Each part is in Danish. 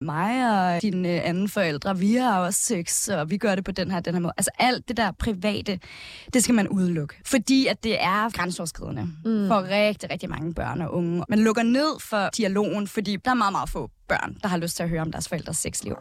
mig og dine øh, anden forældre, vi har også sex, og vi gør det på den her, den her måde. Altså alt det der private, det skal man udelukke. Fordi at det er grænseoverskridende mm. for rigtig, rigtig mange børn og unge. Man lukker ned for dialogen, fordi der er meget, meget få børn, der har lyst til at høre om deres forældres sexliv.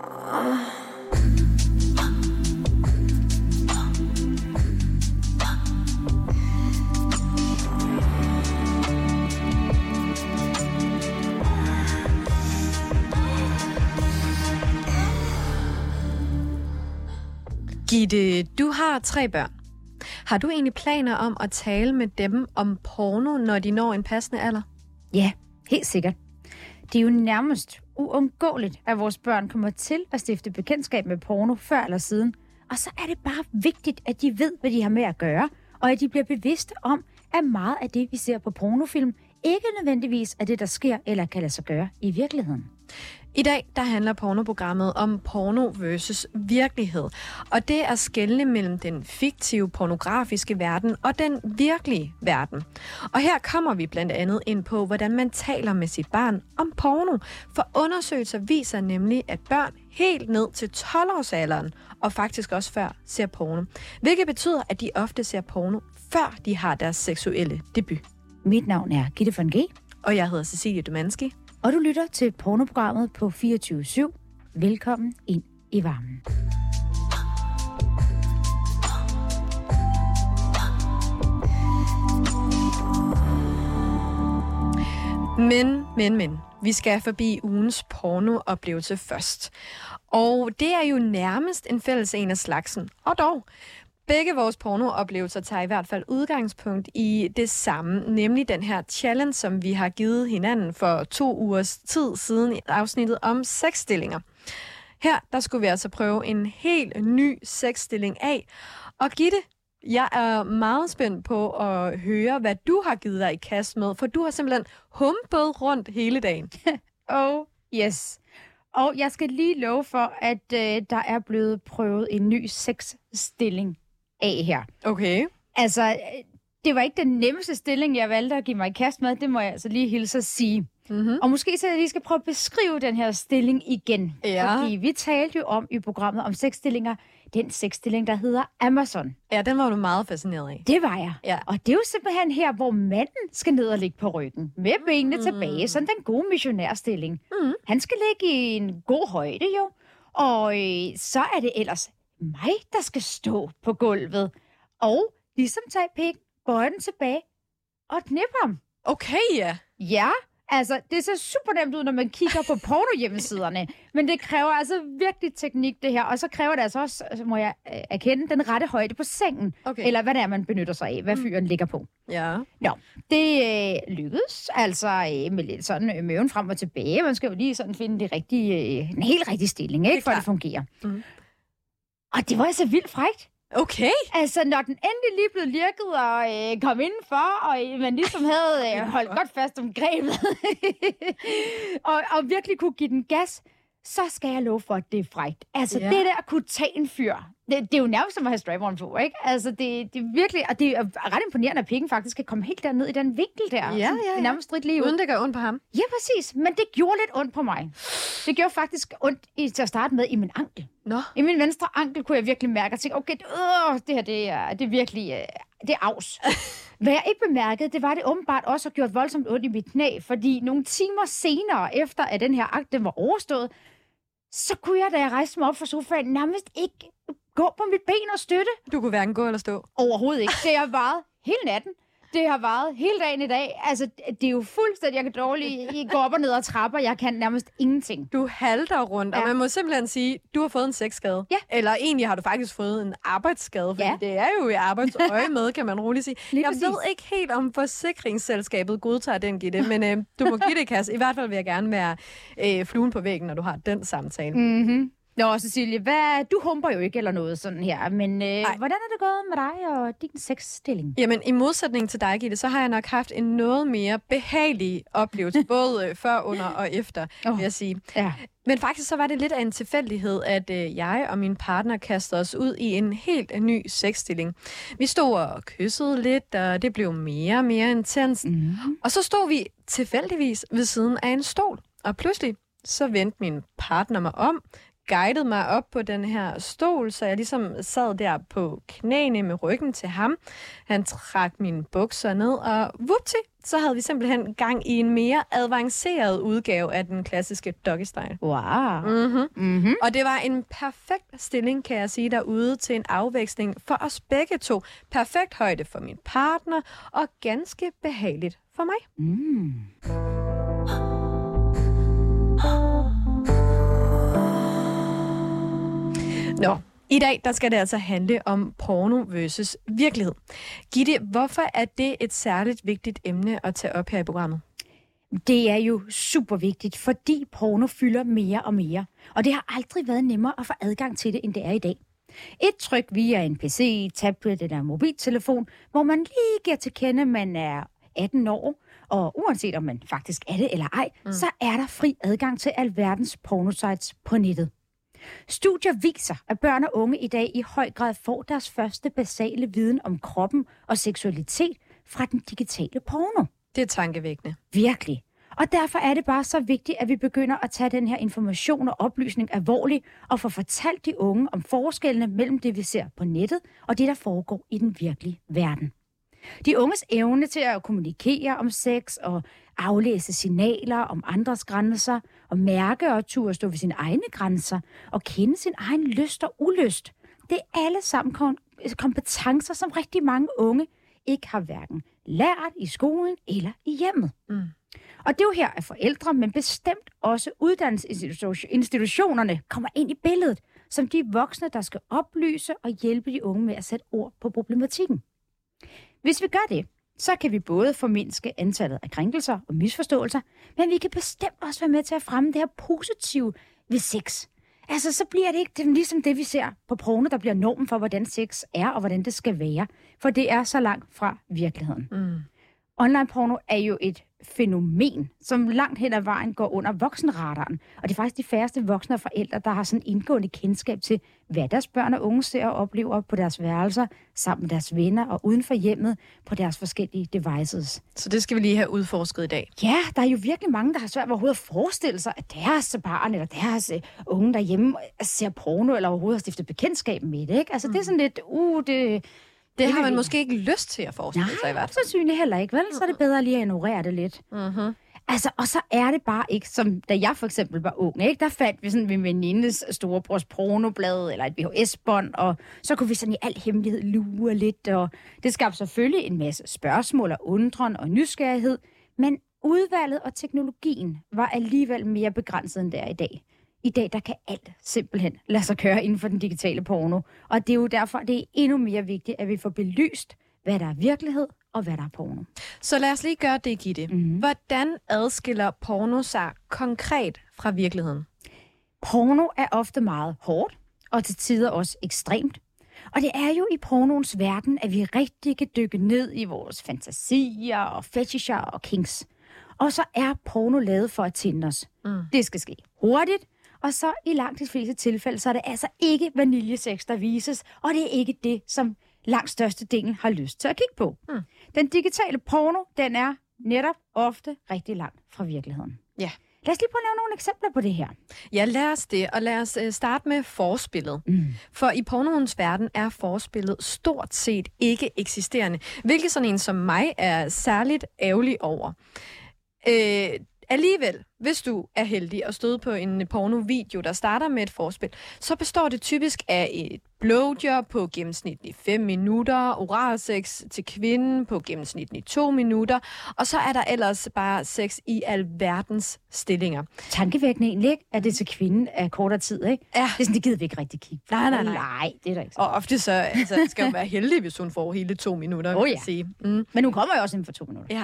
Gitte, du har tre børn. Har du egentlig planer om at tale med dem om porno, når de når en passende alder? Ja, helt sikkert. Det er jo nærmest uundgåeligt, at vores børn kommer til at stifte bekendtskab med porno før eller siden. Og så er det bare vigtigt, at de ved, hvad de har med at gøre, og at de bliver bevidste om, at meget af det, vi ser på pornofilm, ikke nødvendigvis er det, der sker eller kan lade sig gøre i virkeligheden. I dag der handler pornoprogrammet om porno versus virkelighed. Og det er skældende mellem den fiktive pornografiske verden og den virkelige verden. Og her kommer vi blandt andet ind på, hvordan man taler med sit barn om porno. For undersøgelser viser nemlig, at børn helt ned til 12-årsalderen, og faktisk også før, ser porno. Hvilket betyder, at de ofte ser porno, før de har deres seksuelle debut. Mit navn er Gitte von G. Og jeg hedder Cecilie Dumanski og du lytter til pornoprogrammet på 24-7. Velkommen ind i varmen. Men, men, men. Vi skal forbi ugens pornooplevelse først. Og det er jo nærmest en fælles en af slagsen. Og dog, Begge vores pornooplevelser tager i hvert fald udgangspunkt i det samme, nemlig den her challenge, som vi har givet hinanden for to ugers tid siden i afsnittet om sexstillinger. Her der skulle vi altså prøve en helt ny sexstilling af. Og Gitte, jeg er meget spændt på at høre, hvad du har givet dig i kast med, for du har simpelthen humpet rundt hele dagen. oh, yes. Og jeg skal lige love for, at øh, der er blevet prøvet en ny sexstilling af her. Okay. Altså, det var ikke den nemmeste stilling, jeg valgte at give mig i kast med. Det må jeg altså lige hilse at sige. Mm-hmm. Og måske så jeg lige skal prøve at beskrive den her stilling igen. Ja. Fordi vi talte jo om i programmet om sexstillinger, den sexstilling, der hedder Amazon. Ja, den var du meget fascineret af. Det var jeg. Ja. Og det er jo simpelthen her, hvor manden skal ned og ligge på ryggen. Med benene mm. tilbage. Sådan den gode missionærstilling. Mm. Han skal ligge i en god højde jo. Og øh, så er det ellers mig, der skal stå på gulvet. Og ligesom tage pik, bøje den tilbage og knippe ham. Okay, ja. Ja, altså, det ser super nemt ud, når man kigger på porno-hjemmesiderne. men det kræver altså virkelig teknik, det her. Og så kræver det altså også, må jeg øh, erkende, den rette højde på sengen. Okay. Eller hvad det er, man benytter sig af, hvad mm. fyren ligger på. Ja. Nå, det øh, lykkedes altså øh, med lidt sådan øh, møven frem og tilbage. Man skal jo lige sådan finde det rigtige, øh, en helt rigtig stilling, ikke, det for at det fungerer. Mm. Og det var altså vildt frægt. Okay. Altså, når den endelig lige blev lirket og øh, kom indenfor, og øh, man ligesom havde øh, holdt godt fast om grebet, og, og virkelig kunne give den gas, så skal jeg love for, at det er frægt. Altså, ja. det der at kunne tage en fyr, det, det er jo nærmest som at have strap på, ikke? Altså, det, det er virkelig, og det er ret imponerende, at pikken faktisk kan komme helt derned i den vinkel der. Ja, ja, ja. Nærmest stridt lige ud. Uden det gør ondt på ham. Ja, præcis. Men det gjorde lidt ondt på mig. Det gjorde faktisk ondt i, til at starte med i min ankel. Nå. I min venstre ankel kunne jeg virkelig mærke, at tænke, okay, øh, det her, det er, det er virkelig, øh, det er afs. Hvad jeg ikke bemærkede, det var, at det åbenbart også har gjort voldsomt ondt i mit knæ, fordi nogle timer senere, efter at den her akt den var overstået, så kunne jeg, da jeg rejste mig op fra sofaen, nærmest ikke gå på mit ben og støtte. Du kunne hverken gå eller stå? Overhovedet ikke. Det har varet hele natten. Det har varet hele dagen i dag. Altså, det er jo fuldstændig, jeg kan dårligt gå op og ned og trapper. Jeg kan nærmest ingenting. Du halter rundt, ja. og man må simpelthen sige, du har fået en sexskade. Ja. Eller egentlig har du faktisk fået en arbejdsskade, for ja. det er jo i arbejdsøje med, kan man roligt sige. Lige jeg præcis. ved ikke helt, om forsikringsselskabet godtager den, Gitte, men øh, du må give det, Kasse. I hvert fald vil jeg gerne være øh, fluen på væggen, når du har den samtale. Mm-hmm. Nå, Cecilie, hvad, du humper jo ikke eller noget sådan her, men øh, hvordan er det gået med dig og din sexstilling? Jamen, i modsætning til dig, Gitte, så har jeg nok haft en noget mere behagelig oplevelse, både øh, før, under og efter, oh. vil jeg sige. Ja. Men faktisk så var det lidt af en tilfældighed, at øh, jeg og min partner kastede os ud i en helt ny sexstilling. Vi stod og kyssede lidt, og det blev mere og mere intens. Mm. Og så stod vi tilfældigvis ved siden af en stol. Og pludselig, så vendte min partner mig om, guidede mig op på den her stol, så jeg ligesom sad der på knæene med ryggen til ham. Han trak mine bukser ned, og vupti, så havde vi simpelthen gang i en mere avanceret udgave af den klassiske doggy style. Wow. Mm-hmm. Mm-hmm. Og det var en perfekt stilling, kan jeg sige, derude til en afveksling for os begge to. Perfekt højde for min partner, og ganske behageligt for mig. Mm. Nå, i dag der skal det altså handle om porno versus virkelighed. Gitte, hvorfor er det et særligt vigtigt emne at tage op her i programmet? Det er jo super vigtigt, fordi porno fylder mere og mere. Og det har aldrig været nemmere at få adgang til det, end det er i dag. Et tryk via en PC, tablet eller mobiltelefon, hvor man lige giver til kende, at man er 18 år, og uanset om man faktisk er det eller ej, mm. så er der fri adgang til alverdens pornosites på nettet. Studier viser, at børn og unge i dag i høj grad får deres første basale viden om kroppen og seksualitet fra den digitale porno. Det er tankevækkende. Virkelig. Og derfor er det bare så vigtigt, at vi begynder at tage den her information og oplysning alvorligt og få fortalt de unge om forskellene mellem det, vi ser på nettet og det, der foregår i den virkelige verden. De unges evne til at kommunikere om sex og aflæse signaler om andres grænser og mærke og turde stå ved sine egne grænser og kende sin egen lyst og ulyst. Det er alle sammen kom- kompetencer, som rigtig mange unge ikke har hverken lært i skolen eller i hjemmet. Mm. Og det er jo her, at forældre, men bestemt også uddannelsesinstitutionerne kommer ind i billedet, som de voksne, der skal oplyse og hjælpe de unge med at sætte ord på problematikken. Hvis vi gør det, så kan vi både formindske antallet af krænkelser og misforståelser, men vi kan bestemt også være med til at fremme det her positive ved sex. Altså, så bliver det ikke det, ligesom det, vi ser på porno, der bliver normen for, hvordan sex er og hvordan det skal være. For det er så langt fra virkeligheden. Mm. Online porno er jo et fænomen, som langt hen ad vejen går under voksenradaren. Og det er faktisk de færreste voksne og forældre, der har sådan indgående kendskab til, hvad deres børn og unge ser og oplever på deres værelser, sammen med deres venner og uden for hjemmet på deres forskellige devices. Så det skal vi lige have udforsket i dag. Ja, der er jo virkelig mange, der har svært ved overhovedet at forestille sig, at deres barn eller deres øh, unge derhjemme ser porno, eller overhovedet har stiftet bekendtskab med det. Ikke? Altså, mm. det er sådan lidt, uh, det... Det har man måske ikke lyst til at forestille Nej, sig i hvert fald. sandsynligt heller ikke, vel? Så er det bedre lige at ignorere det lidt. Mm-hmm. Altså, og så er det bare ikke, som da jeg for eksempel var ung, ikke? der fandt vi sådan ved venindes storebrors pornoblad eller et VHS-bånd, og så kunne vi sådan i al hemmelighed lure lidt, og det skabte selvfølgelig en masse spørgsmål og undren og nysgerrighed, men udvalget og teknologien var alligevel mere begrænset end det er i dag. I dag, der kan alt simpelthen lade sig køre inden for den digitale porno. Og det er jo derfor, det er endnu mere vigtigt, at vi får belyst, hvad der er virkelighed og hvad der er porno. Så lad os lige gøre det, Gitte. Mhm. Hvordan adskiller porno sig konkret fra virkeligheden? Porno er ofte meget hårdt, og til tider også ekstremt. Og det er jo i pornoens verden, at vi rigtig kan dykke ned i vores fantasier og fetischer og kinks. Og så er porno lavet for at tænde os. Mm. Det skal ske hurtigt, og så i langt de fleste tilfælde, så er det altså ikke vaniljesex, der vises, og det er ikke det, som langt størstedelen har lyst til at kigge på. Mm. Den digitale porno, den er netop ofte rigtig langt fra virkeligheden. Ja. Lad os lige prøve at nævne nogle eksempler på det her. Ja, lad os det, og lad os øh, starte med forspillet. Mm. For i pornoens verden er forspillet stort set ikke eksisterende, hvilket sådan en som mig er særligt ærgerlig over. Øh, alligevel, hvis du er heldig at støde på en pornovideo, der starter med et forspil, så består det typisk af et blowjob på gennemsnitligt 5 minutter, oralsex til kvinden på gennemsnitligt 2 minutter, og så er der ellers bare sex i alverdens stillinger. Tankevækkende egentlig, ikke? At det til kvinden er kortere tid, ikke? Ja. Det er sådan, det gider vi ikke rigtig kigge. Nej, nej, nej. Nej, det er der ikke. Så. Og ofte så altså, skal hun være heldig, hvis hun får hele to minutter, Åh, kan ja. jeg sige. Mm. Men nu kommer jeg også inden for to minutter. Ja,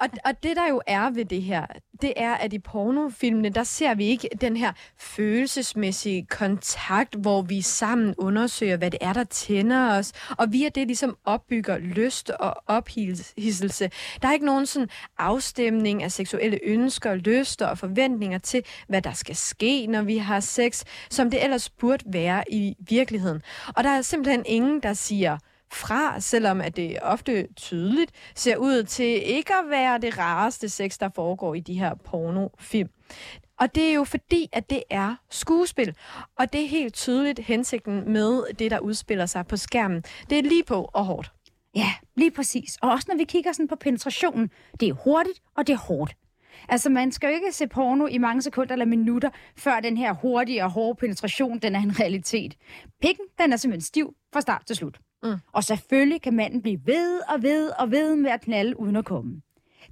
og, og det der jo er ved det her, det er, at i pornofilmene, der ser vi ikke den her følelsesmæssige kontakt, hvor vi sammen undersøger, hvad det er, der tænder os, og via det ligesom opbygger lyst og ophidselse. Der er ikke nogen sådan afstemning af seksuelle ønsker, lyster og forventninger til, hvad der skal ske, når vi har sex, som det ellers burde være i virkeligheden. Og der er simpelthen ingen, der siger, fra, selvom at det ofte tydeligt ser ud til ikke at være det rareste sex, der foregår i de her pornofilm. Og det er jo fordi, at det er skuespil. Og det er helt tydeligt hensigten med det, der udspiller sig på skærmen. Det er lige på og hårdt. Ja, lige præcis. Og også når vi kigger sådan på penetrationen, det er hurtigt, og det er hårdt. Altså, man skal jo ikke se porno i mange sekunder eller minutter, før den her hurtige og hårde penetration, den er en realitet. Pikken, den er simpelthen stiv fra start til slut. Mm. Og selvfølgelig kan manden blive ved og ved og ved med at knalde uden at komme.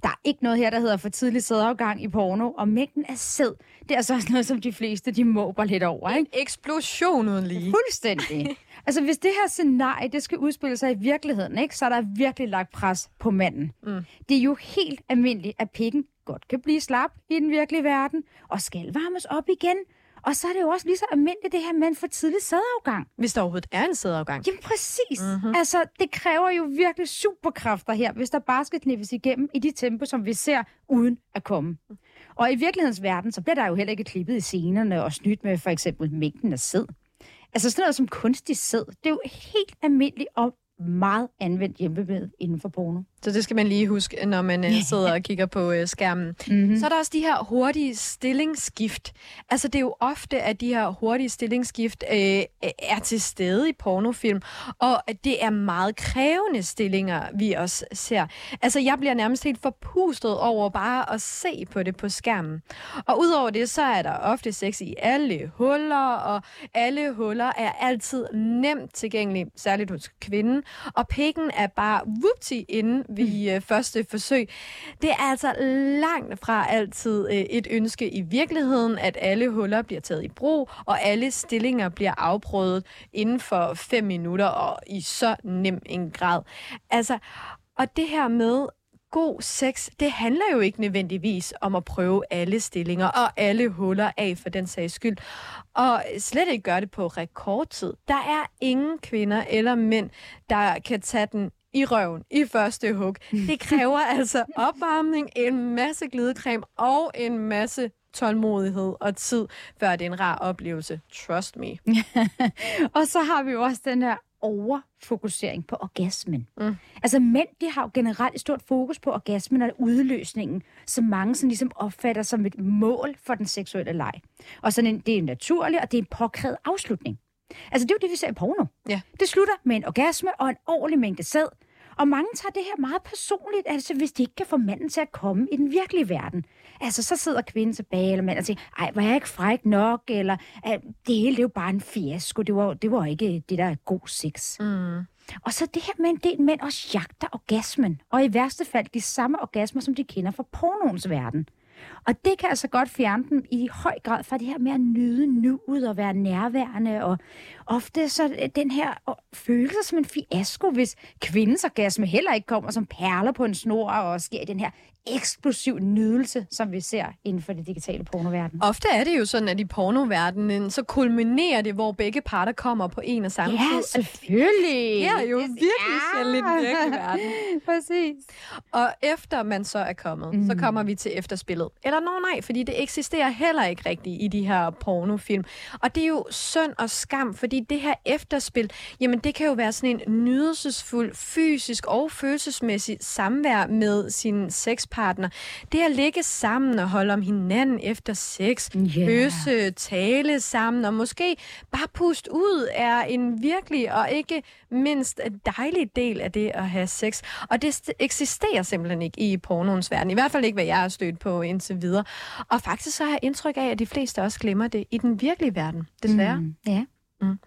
Der er ikke noget her, der hedder for tidlig sædafgang i porno, og mængden af sæd, det er så også noget, som de fleste, de måber lidt over, ikke? En eksplosion uden lige. Fuldstændig. altså, hvis det her scenarie, det skal udspille sig i virkeligheden, ikke, så er der virkelig lagt pres på manden. Mm. Det er jo helt almindeligt, at pikken godt kan blive slap i den virkelige verden, og skal varmes op igen, og så er det jo også lige så almindeligt det her med en for tidlig sædafgang. Hvis der overhovedet er en sædafgang. Jamen præcis. Mm-hmm. Altså, det kræver jo virkelig superkræfter her, hvis der bare skal knippes igennem i de tempo, som vi ser, uden at komme. Og i virkelighedens verden, så bliver der jo heller ikke klippet i scenerne og snydt med for eksempel mængden af sæd. Altså sådan noget som kunstig sæd, det er jo helt almindeligt og meget anvendt hjemmebillede inden for porno. Så det skal man lige huske, når man uh, sidder og kigger på uh, skærmen. Mm-hmm. Så er der også de her hurtige stillingsskift. Altså det er jo ofte, at de her hurtige stillingsskift uh, er til stede i pornofilm, og det er meget krævende stillinger, vi også ser. Altså jeg bliver nærmest helt forpustet over bare at se på det på skærmen. Og udover det, så er der ofte sex i alle huller, og alle huller er altid nemt tilgængelige, særligt hos kvinden. Og pikken er bare whoopty inden ved øh, første forsøg. Det er altså langt fra altid øh, et ønske i virkeligheden, at alle huller bliver taget i brug, og alle stillinger bliver afprøvet inden for fem minutter og i så nem en grad. Altså, og det her med, god sex, det handler jo ikke nødvendigvis om at prøve alle stillinger og alle huller af for den sags skyld. Og slet ikke gøre det på rekordtid. Der er ingen kvinder eller mænd, der kan tage den i røven i første hug. Det kræver altså opvarmning, en masse glidecreme og en masse tålmodighed og tid, før det er en rar oplevelse. Trust me. og så har vi jo også den her overfokusering på orgasmen. Mm. Altså mænd, de har jo generelt et stort fokus på orgasmen og udløsningen, som mange sådan ligesom opfatter som et mål for den seksuelle leg. Og sådan en, det er naturligt, og det er en påkrævet afslutning. Altså, det er jo det, vi ser i porno. Ja. Det slutter med en orgasme og en ordentlig mængde sæd. Og mange tager det her meget personligt, altså hvis de ikke kan få manden til at komme i den virkelige verden. Altså, så sidder kvinden tilbage, eller manden og siger, ej, var jeg ikke fræk nok, eller det hele, det er jo bare en fiasko, det var, det var ikke det, der er god sex. Mm. Og så det her med en del mænd også jagter orgasmen, og i værste fald de samme orgasmer, som de kender fra pornoens verden. Og det kan altså godt fjerne dem i høj grad fra det her med at nyde nuet og være nærværende. Og ofte så øh, den her følelse som en fiasko, hvis kvindens orgasme heller ikke kommer som perler på en snor og sker i den her eksplosiv nydelse, som vi ser inden for det digitale pornoverden. Ofte er det jo sådan, at i pornoverdenen, så kulminerer det, hvor begge parter kommer på en og samme tid. Ja, selvfølgelig. Det er jo virkelig ja. sjældent i verden. Præcis. Og efter man så er kommet, mm. så kommer vi til efterspillet. Eller nå nej, fordi det eksisterer heller ikke rigtigt i de her pornofilm. Og det er jo synd og skam, fordi det her efterspil, jamen det kan jo være sådan en nydelsesfuld fysisk og følelsesmæssig samvær med sin sexpartner sexpartner. Det at ligge sammen og holde om hinanden efter sex, yeah. bøsse, tale sammen og måske bare puste ud er en virkelig og ikke mindst dejlig del af det at have sex. Og det eksisterer simpelthen ikke i pornoens verden. I hvert fald ikke, hvad jeg har stødt på indtil videre. Og faktisk så har jeg indtryk af, at de fleste også glemmer det i den virkelige verden, desværre. Mm, ja. Mm.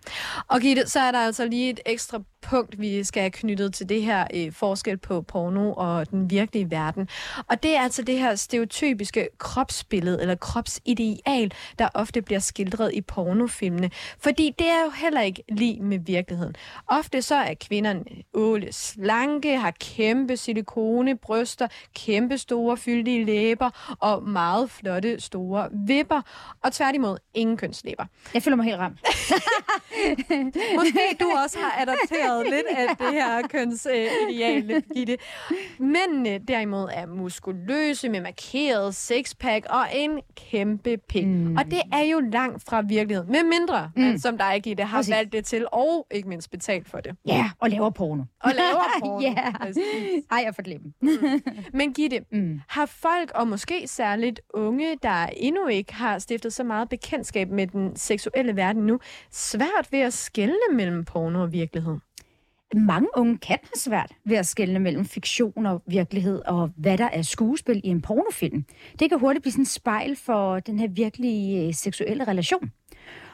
Og Gitte, så er der altså lige et ekstra punkt, vi skal have knyttet til det her øh, forskel på porno og den virkelige verden. Og det er altså det her stereotypiske kropsbillede eller kropsideal, der ofte bliver skildret i pornofilmene. Fordi det er jo heller ikke lige med virkeligheden. Ofte så er kvinderne åle slanke, har kæmpe silikone, bryster, kæmpe store fyldige læber og meget flotte store vipper. Og tværtimod ingen kønslæber. Jeg føler mig helt ramt. Måske du også har adopteret modsaget lidt af det her kønsideal, uh, Gitte. Mændene derimod er muskuløse med markeret sixpack og en kæmpe pik. Mm. Og det er jo langt fra virkeligheden. Med mindre, mm. man, som dig, Gitte, har Præcis. valgt det til, og ikke mindst betalt for det. Ja, og laver porno. Og laver porno. ja. Ej, jeg får glemt. mm. Men Gitte, mm. har folk, og måske særligt unge, der endnu ikke har stiftet så meget bekendtskab med den seksuelle verden nu, svært ved at skelne mellem porno og virkelighed? Mange unge kan have svært ved at skelne mellem fiktion og virkelighed, og hvad der er skuespil i en pornofilm. Det kan hurtigt blive sådan en spejl for den her virkelige øh, seksuelle relation.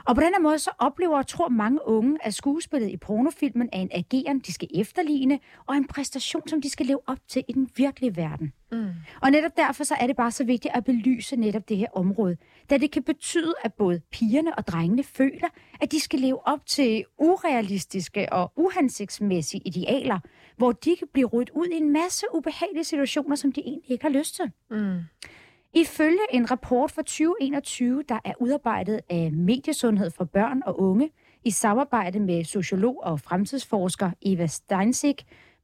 Og på den her måde så oplever og tror mange unge, at skuespillet i pornofilmen er en ageren, de skal efterligne, og en præstation, som de skal leve op til i den virkelige verden. Mm. Og netop derfor så er det bare så vigtigt at belyse netop det her område, da det kan betyde, at både pigerne og drengene føler, at de skal leve op til urealistiske og uhensigtsmæssige idealer, hvor de kan blive ryddet ud i en masse ubehagelige situationer, som de egentlig ikke har lyst til. Mm. Ifølge en rapport fra 2021, der er udarbejdet af Mediesundhed for børn og unge, i samarbejde med sociolog og fremtidsforsker Eva Steinzig,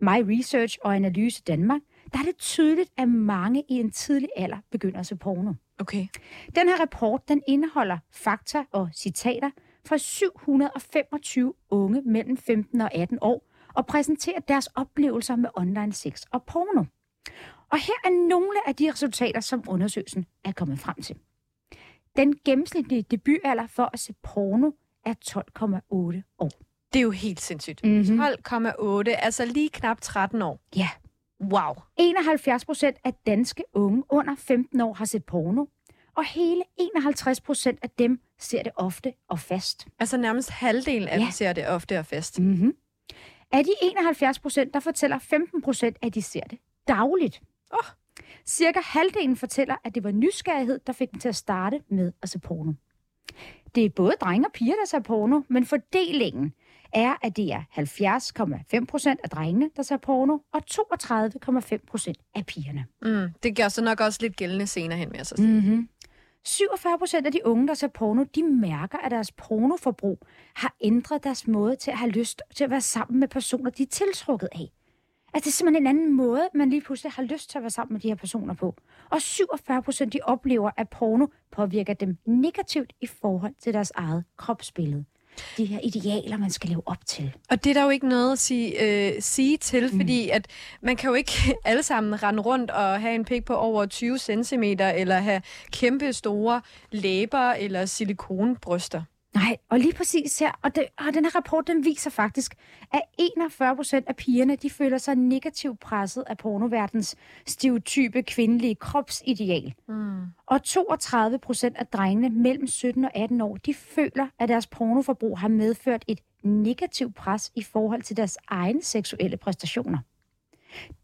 My Research og Analyse Danmark, der er det tydeligt, at mange i en tidlig alder begynder at se porno. Okay. Den her rapport, den indeholder fakta og citater fra 725 unge mellem 15 og 18 år, og præsenterer deres oplevelser med online sex og porno. Og her er nogle af de resultater, som undersøgelsen er kommet frem til. Den gennemsnitlige debutalder for at se porno er 12,8 år. Det er jo helt sindssygt. Mm-hmm. 12,8, altså lige knap 13 år. Ja. Wow. 71 procent af danske unge under 15 år har set porno, og hele 51 procent af dem ser det ofte og fast. Altså nærmest halvdelen af ja. dem ser det ofte og fast. Mm-hmm. Af de 71 procent, der fortæller 15 procent, at de ser det dagligt. Oh. Cirka halvdelen fortæller, at det var nysgerrighed, der fik dem til at starte med at se porno. Det er både drenge og piger, der ser porno, men fordelingen er, at det er 70,5 procent af drengene, der ser porno, og 32,5 procent af pigerne. Mm, det gør så nok også lidt gældende senere hen med at sige. Mm-hmm. 47 procent af de unge, der ser porno, de mærker, at deres pornoforbrug har ændret deres måde til at have lyst til at være sammen med personer, de er tiltrukket af. Altså, det er simpelthen en anden måde, man lige pludselig har lyst til at være sammen med de her personer på. Og 47 procent, de oplever, at porno påvirker dem negativt i forhold til deres eget kropsbillede. De her idealer, man skal leve op til. Og det er der jo ikke noget at sige, øh, sige til, mm. fordi at man kan jo ikke alle sammen rende rundt og have en pik på over 20 cm, eller have kæmpe store læber eller silikonbryster. Nej, og lige præcis her, og, det, og den her rapport, den viser faktisk, at 41 procent af pigerne, de føler sig negativt presset af pornoverdens stereotype kvindelige kropsideal. Mm. Og 32 procent af drengene mellem 17 og 18 år, de føler, at deres pornoforbrug har medført et negativt pres i forhold til deres egne seksuelle præstationer.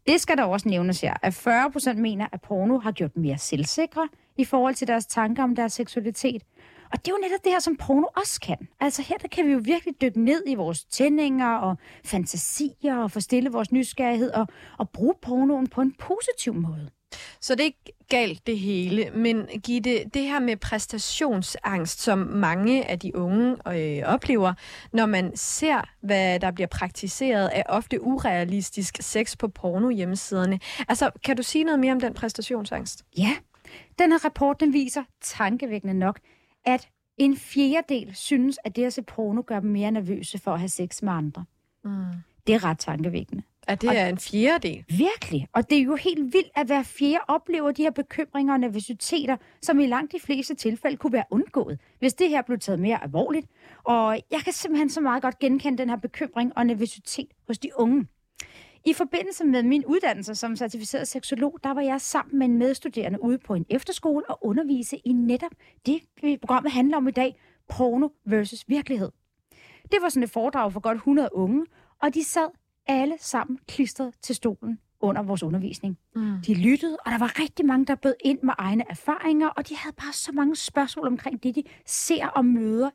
Det skal der også nævnes her, at 40 procent mener, at porno har gjort dem mere selvsikre i forhold til deres tanker om deres seksualitet, og det er jo netop det her, som porno også kan. Altså her der kan vi jo virkelig dykke ned i vores tændinger og fantasier og forstille vores nysgerrighed og, og bruge pornoen på en positiv måde. Så det er ikke galt det hele, men Gitte, det her med præstationsangst, som mange af de unge øh, oplever, når man ser, hvad der bliver praktiseret af ofte urealistisk sex på porno hjemmesiderne. Altså, kan du sige noget mere om den præstationsangst? Ja, den her rapport den viser tankevækkende nok, at en fjerdedel synes, at det at se porno gør dem mere nervøse for at have sex med andre. Mm. Det er ret tankevækkende. At det og er en fjerdedel? Virkelig. Og det er jo helt vildt, at hver fjerde oplever de her bekymringer og nervøsiteter, som i langt de fleste tilfælde kunne være undgået, hvis det her blev taget mere alvorligt. Og jeg kan simpelthen så meget godt genkende den her bekymring og nervøsitet hos de unge. I forbindelse med min uddannelse som certificeret seksolog, der var jeg sammen med en medstuderende ude på en efterskole og undervise i netop det, programmet handler om i dag, porno versus virkelighed. Det var sådan et foredrag for godt 100 unge, og de sad alle sammen klistret til stolen under vores undervisning. Mm. De lyttede, og der var rigtig mange, der bød ind med egne erfaringer, og de havde bare så mange spørgsmål omkring det, de ser og møder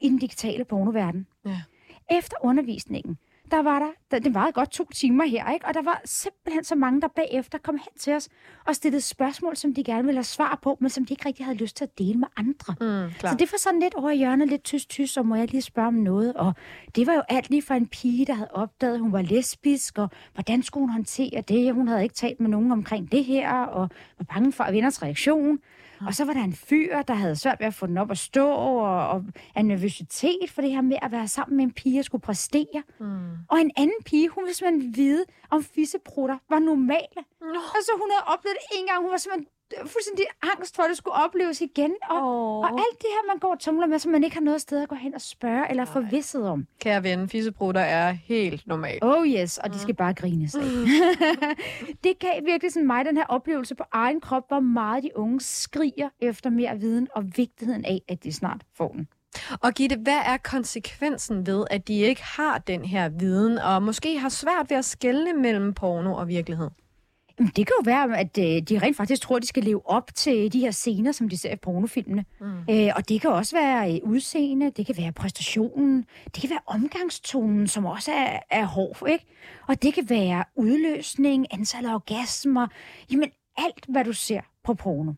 i den digitale pornoverden. Ja. Efter undervisningen, der var der, der det varede godt to timer her, ikke? og der var simpelthen så mange, der bagefter kom hen til os og stillede spørgsmål, som de gerne ville have svar på, men som de ikke rigtig havde lyst til at dele med andre. Mm, klar. Så det var sådan lidt over i hjørnet, lidt tyst tyst, så må jeg lige spørge om noget. Og det var jo alt lige fra en pige, der havde opdaget, at hun var lesbisk, og hvordan skulle hun håndtere det? Hun havde ikke talt med nogen omkring det her, og var bange for venners reaktion. Og så var der en fyr, der havde svært ved at få den op at stå, og, og en nervøsitet for det her med at være sammen med en pige og skulle præstere. Mm. Og en anden pige, hun ville simpelthen vide, om fisseprutter var normale. No. Altså hun havde oplevet det en gang, hun var simpelthen fuldstændig angst for, at det skulle opleves igen. Og, oh. og alt det her, man går og tumler med, som man ikke har noget sted at gå hen og spørge eller få visset om. Kære ven, fisseprutter er helt normalt. Oh yes, og de skal bare grines af. Mm. det gav virkelig sådan mig den her oplevelse på egen krop, hvor meget de unge skriger efter mere viden og vigtigheden af, at de snart får den. Og Gitte, hvad er konsekvensen ved, at de ikke har den her viden, og måske har svært ved at skelne mellem porno og virkelighed? Det kan jo være, at øh, de rent faktisk tror, at de skal leve op til de her scener, som de ser i pornofilmene. Mm. Øh, og det kan også være øh, udseende, det kan være præstationen, det kan være omgangstonen, som også er, er hård, ikke? Og det kan være udløsning, antal af orgasmer, jamen alt, hvad du ser på porno.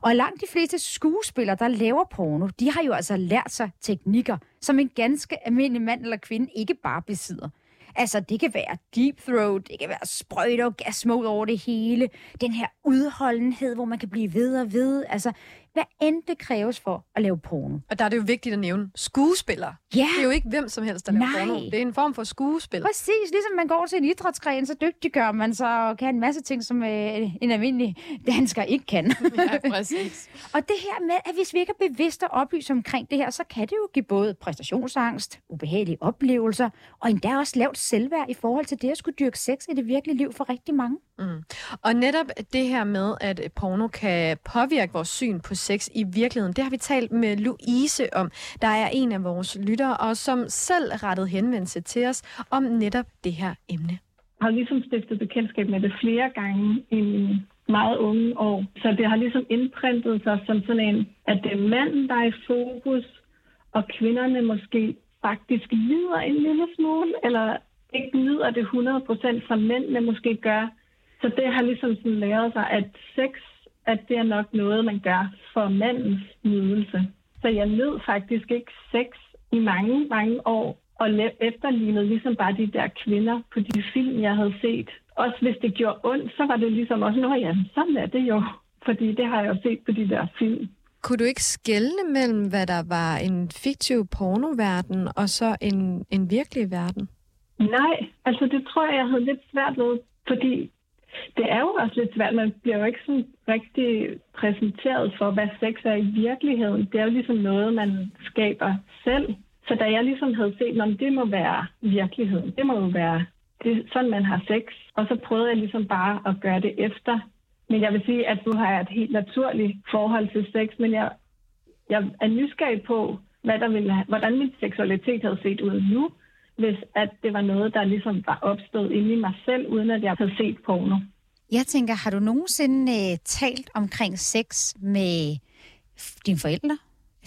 Og langt de fleste skuespillere, der laver porno, de har jo altså lært sig teknikker, som en ganske almindelig mand eller kvinde ikke bare besidder. Altså, det kan være deep throat, det kan være sprøjter og gasmod over det hele. Den her udholdenhed, hvor man kan blive ved og ved. Altså, hvad end det kræves for at lave porno. Og der er det jo vigtigt at nævne skuespillere. Ja. Det er jo ikke hvem som helst, der laver Nej. porno. Det er en form for skuespil. Præcis, ligesom man går til en idrætsgren, så dygtiggør man sig og kan en masse ting, som øh, en almindelig dansker ikke kan. Ja, præcis. og det her med, at hvis vi ikke er bevidste og oplyst omkring det her, så kan det jo give både præstationsangst, ubehagelige oplevelser, og endda også lavt selvværd i forhold til det at skulle dyrke sex i det virkelige liv for rigtig mange. Mm. Og netop det her med, at porno kan påvirke vores syn på sex i virkeligheden, det har vi talt med Louise om, der er en af vores lyttere, og som selv rettede henvendelse til os om netop det her emne. Jeg har ligesom stiftet bekendtskab med det flere gange i mine meget unge år. Så det har ligesom indprintet sig som sådan en, at det er manden, der er i fokus, og kvinderne måske faktisk lider en lille smule, eller ikke lider det 100% som mændene måske gør. Så det har ligesom sådan læret sig, at sex, at det er nok noget, man gør for mandens nydelse. Så jeg nød faktisk ikke sex i mange, mange år, og efterlignede ligesom bare de der kvinder på de film, jeg havde set. Også hvis det gjorde ondt, så var det ligesom også, nå ja, sådan er det jo. Fordi det har jeg jo set på de der film. Kunne du ikke skelne mellem, hvad der var en fiktiv pornoverden, og så en, en virkelig verden? Nej, altså det tror jeg, jeg havde lidt svært ved, fordi det er jo også lidt svært. Man bliver jo ikke sådan rigtig præsenteret for, hvad sex er i virkeligheden. Det er jo ligesom noget, man skaber selv. Så da jeg ligesom havde set, at det må være virkeligheden, det må jo være det, sådan, man har sex. Og så prøvede jeg ligesom bare at gøre det efter. Men jeg vil sige, at nu har jeg et helt naturligt forhold til sex, men jeg, jeg er nysgerrig på, hvad der ville hvordan min seksualitet havde set ud nu, hvis at det var noget, der ligesom var opstået inde i mig selv, uden at jeg havde set porno. Jeg tænker, har du nogensinde uh, talt omkring sex med dine forældre,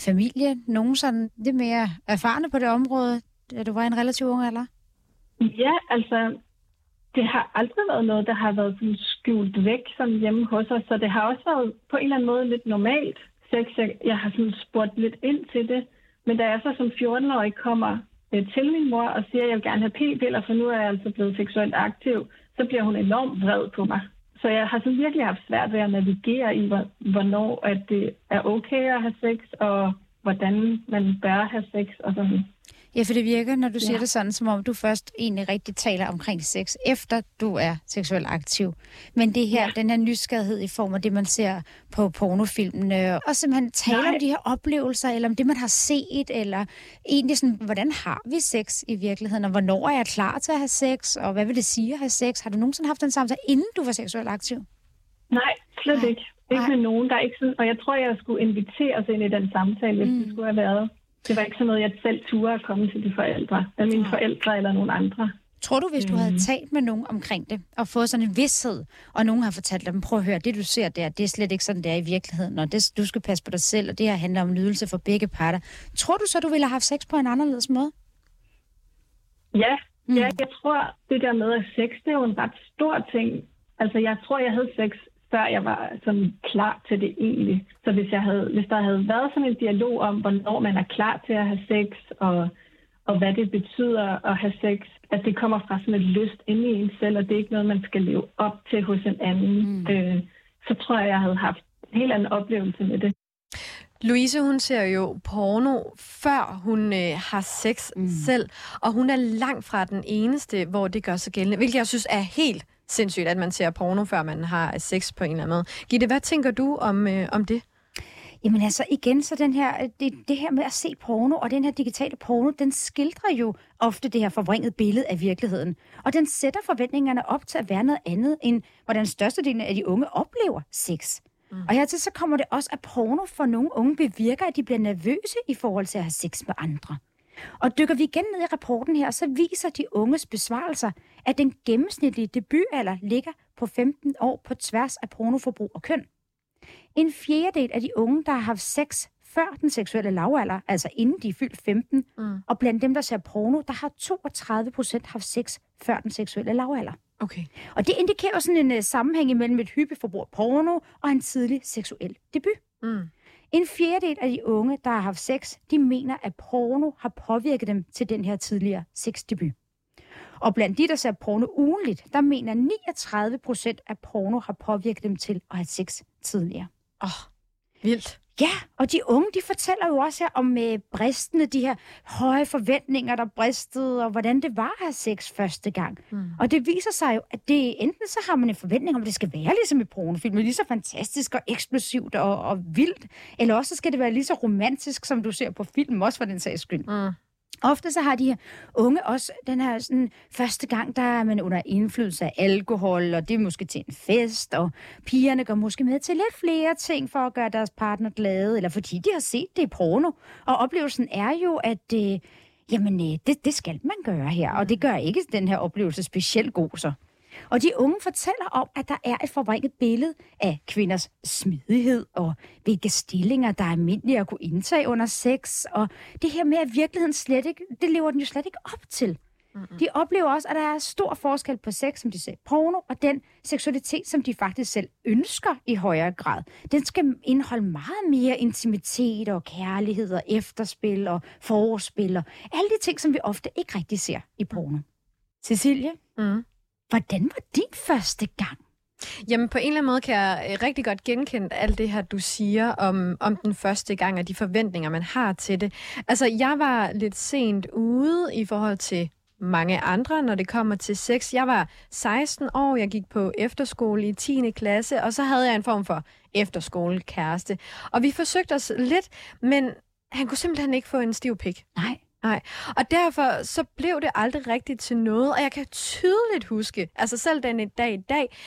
familie, nogen sådan lidt mere erfarne på det område, da du var en relativt ung alder? Ja, altså, det har aldrig været noget, der har været sådan skjult væk sådan hjemme hos os, så det har også været på en eller anden måde lidt normalt sex. Jeg har sådan spurgt lidt ind til det, men da jeg så som 14-årig kommer øh, til min mor og siger, at jeg vil gerne have p-piller, for nu er jeg altså blevet seksuelt aktiv, så bliver hun enormt vred på mig. Så jeg har sådan virkelig haft svært ved at navigere i, hvornår at det er okay at have sex, og hvordan man bør have sex og sådan. Ja, for det virker, når du ja. siger det sådan, som om du først egentlig rigtig taler omkring sex, efter du er seksuelt aktiv. Men det her, ja. den her nysgerrighed i form af det, man ser på pornofilmene, og simpelthen taler Nej. om de her oplevelser, eller om det, man har set, eller egentlig sådan, hvordan har vi sex i virkeligheden, og hvornår er jeg klar til at have sex, og hvad vil det sige at have sex? Har du nogensinde haft den samtale, inden du var seksuelt aktiv? Nej, slet ikke. Ikke med nogen, der er ikke sådan, og jeg tror, jeg skulle invitere os ind i den samtale, hvis mm. det skulle have været. Det var ikke sådan noget, jeg selv turde at komme til de forældre, eller mine forældre eller nogen andre. Tror du, hvis du havde mm. talt med nogen omkring det, og fået sådan en vidshed, og nogen har fortalt dem, prøv at høre, det du ser der, det er slet ikke sådan, det er i virkeligheden, og det, du skal passe på dig selv, og det her handler om nydelse for begge parter. Tror du så, du ville have haft sex på en anderledes måde? Ja, Mm. Ja, jeg tror, det der med at sex, det er jo en ret stor ting. Altså, jeg tror, jeg havde sex, før jeg var sådan klar til det egentlig. Så hvis, jeg havde, hvis der havde været sådan en dialog om, hvornår man er klar til at have sex, og, og hvad det betyder at have sex, at det kommer fra sådan et lyst inde i en selv, og det er ikke noget, man skal leve op til hos en anden, mm. øh, så tror jeg, jeg havde haft en helt anden oplevelse med det. Louise, hun ser jo porno, før hun øh, har sex mm. selv, og hun er langt fra den eneste, hvor det gør sig gældende, hvilket jeg synes er helt sindssygt, at man ser porno, før man har sex på en eller anden måde. Gitte, hvad tænker du om, øh, om det? Jamen altså igen, så den her, det, det her med at se porno, og den her digitale porno, den skildrer jo ofte det her forvringet billede af virkeligheden. Og den sætter forventningerne op til at være noget andet, end hvordan størstedelen af de unge oplever sex. Mm. Og hertil så kommer det også, at porno for nogle unge bevirker, at de bliver nervøse i forhold til at have sex med andre. Og dykker vi igen ned i rapporten her, så viser de unges besvarelser, at den gennemsnitlige debutalder ligger på 15 år på tværs af pornoforbrug og køn. En fjerdedel af de unge, der har haft sex før den seksuelle lavalder, altså inden de er fyldt 15, mm. og blandt dem, der ser porno, der har 32 procent haft sex før den seksuelle lavalder. Okay. Og det indikerer sådan en uh, sammenhæng imellem et hyppigt forbrug af porno og en tidlig seksuel debut. Mm. En fjerdedel af de unge, der har haft sex, de mener, at porno har påvirket dem til den her tidligere sexdebut. Og blandt de, der ser porno ugenligt, der mener 39 procent, at porno har påvirket dem til at have sex tidligere. Åh, oh, vildt. Ja, og de unge, de fortæller jo også her om øh, bristende, de her høje forventninger, der bristede, og hvordan det var at have sex første gang. Mm. Og det viser sig jo, at det enten så har man en forventning om, at det skal være ligesom i pornofilm, lige så fantastisk og eksplosivt og, og vildt, eller også skal det være lige så romantisk, som du ser på film, også for den sags skyld. Mm. Ofte så har de her unge også den her sådan, første gang, der er man under indflydelse af alkohol, og det er måske til en fest, og pigerne går måske med til lidt flere ting for at gøre deres partner glade, eller fordi de har set det i porno. Og oplevelsen er jo, at øh, jamen, øh, det, det skal man gøre her, og det gør ikke den her oplevelse specielt god så. Og de unge fortæller om, at der er et forvrænget billede af kvinders smidighed og hvilke stillinger, der er almindelige at kunne indtage under sex. Og det her med, at virkeligheden slet ikke, det lever den jo slet ikke op til. De oplever også, at der er stor forskel på sex, som de ser porno, og den seksualitet, som de faktisk selv ønsker i højere grad. Den skal indeholde meget mere intimitet og kærlighed og efterspil og forspil og alle de ting, som vi ofte ikke rigtig ser i porno. Cecilie, mm. Hvordan var din første gang? Jamen, på en eller anden måde kan jeg øh, rigtig godt genkende alt det her, du siger om, om den første gang, og de forventninger, man har til det. Altså, jeg var lidt sent ude i forhold til mange andre, når det kommer til sex. Jeg var 16 år, jeg gik på efterskole i 10. klasse, og så havde jeg en form for efterskolekæreste. Og vi forsøgte os lidt, men han kunne simpelthen ikke få en stiv pik. Nej. Nej, og derfor så blev det aldrig rigtigt til noget, og jeg kan tydeligt huske, altså selv den i dag i dag,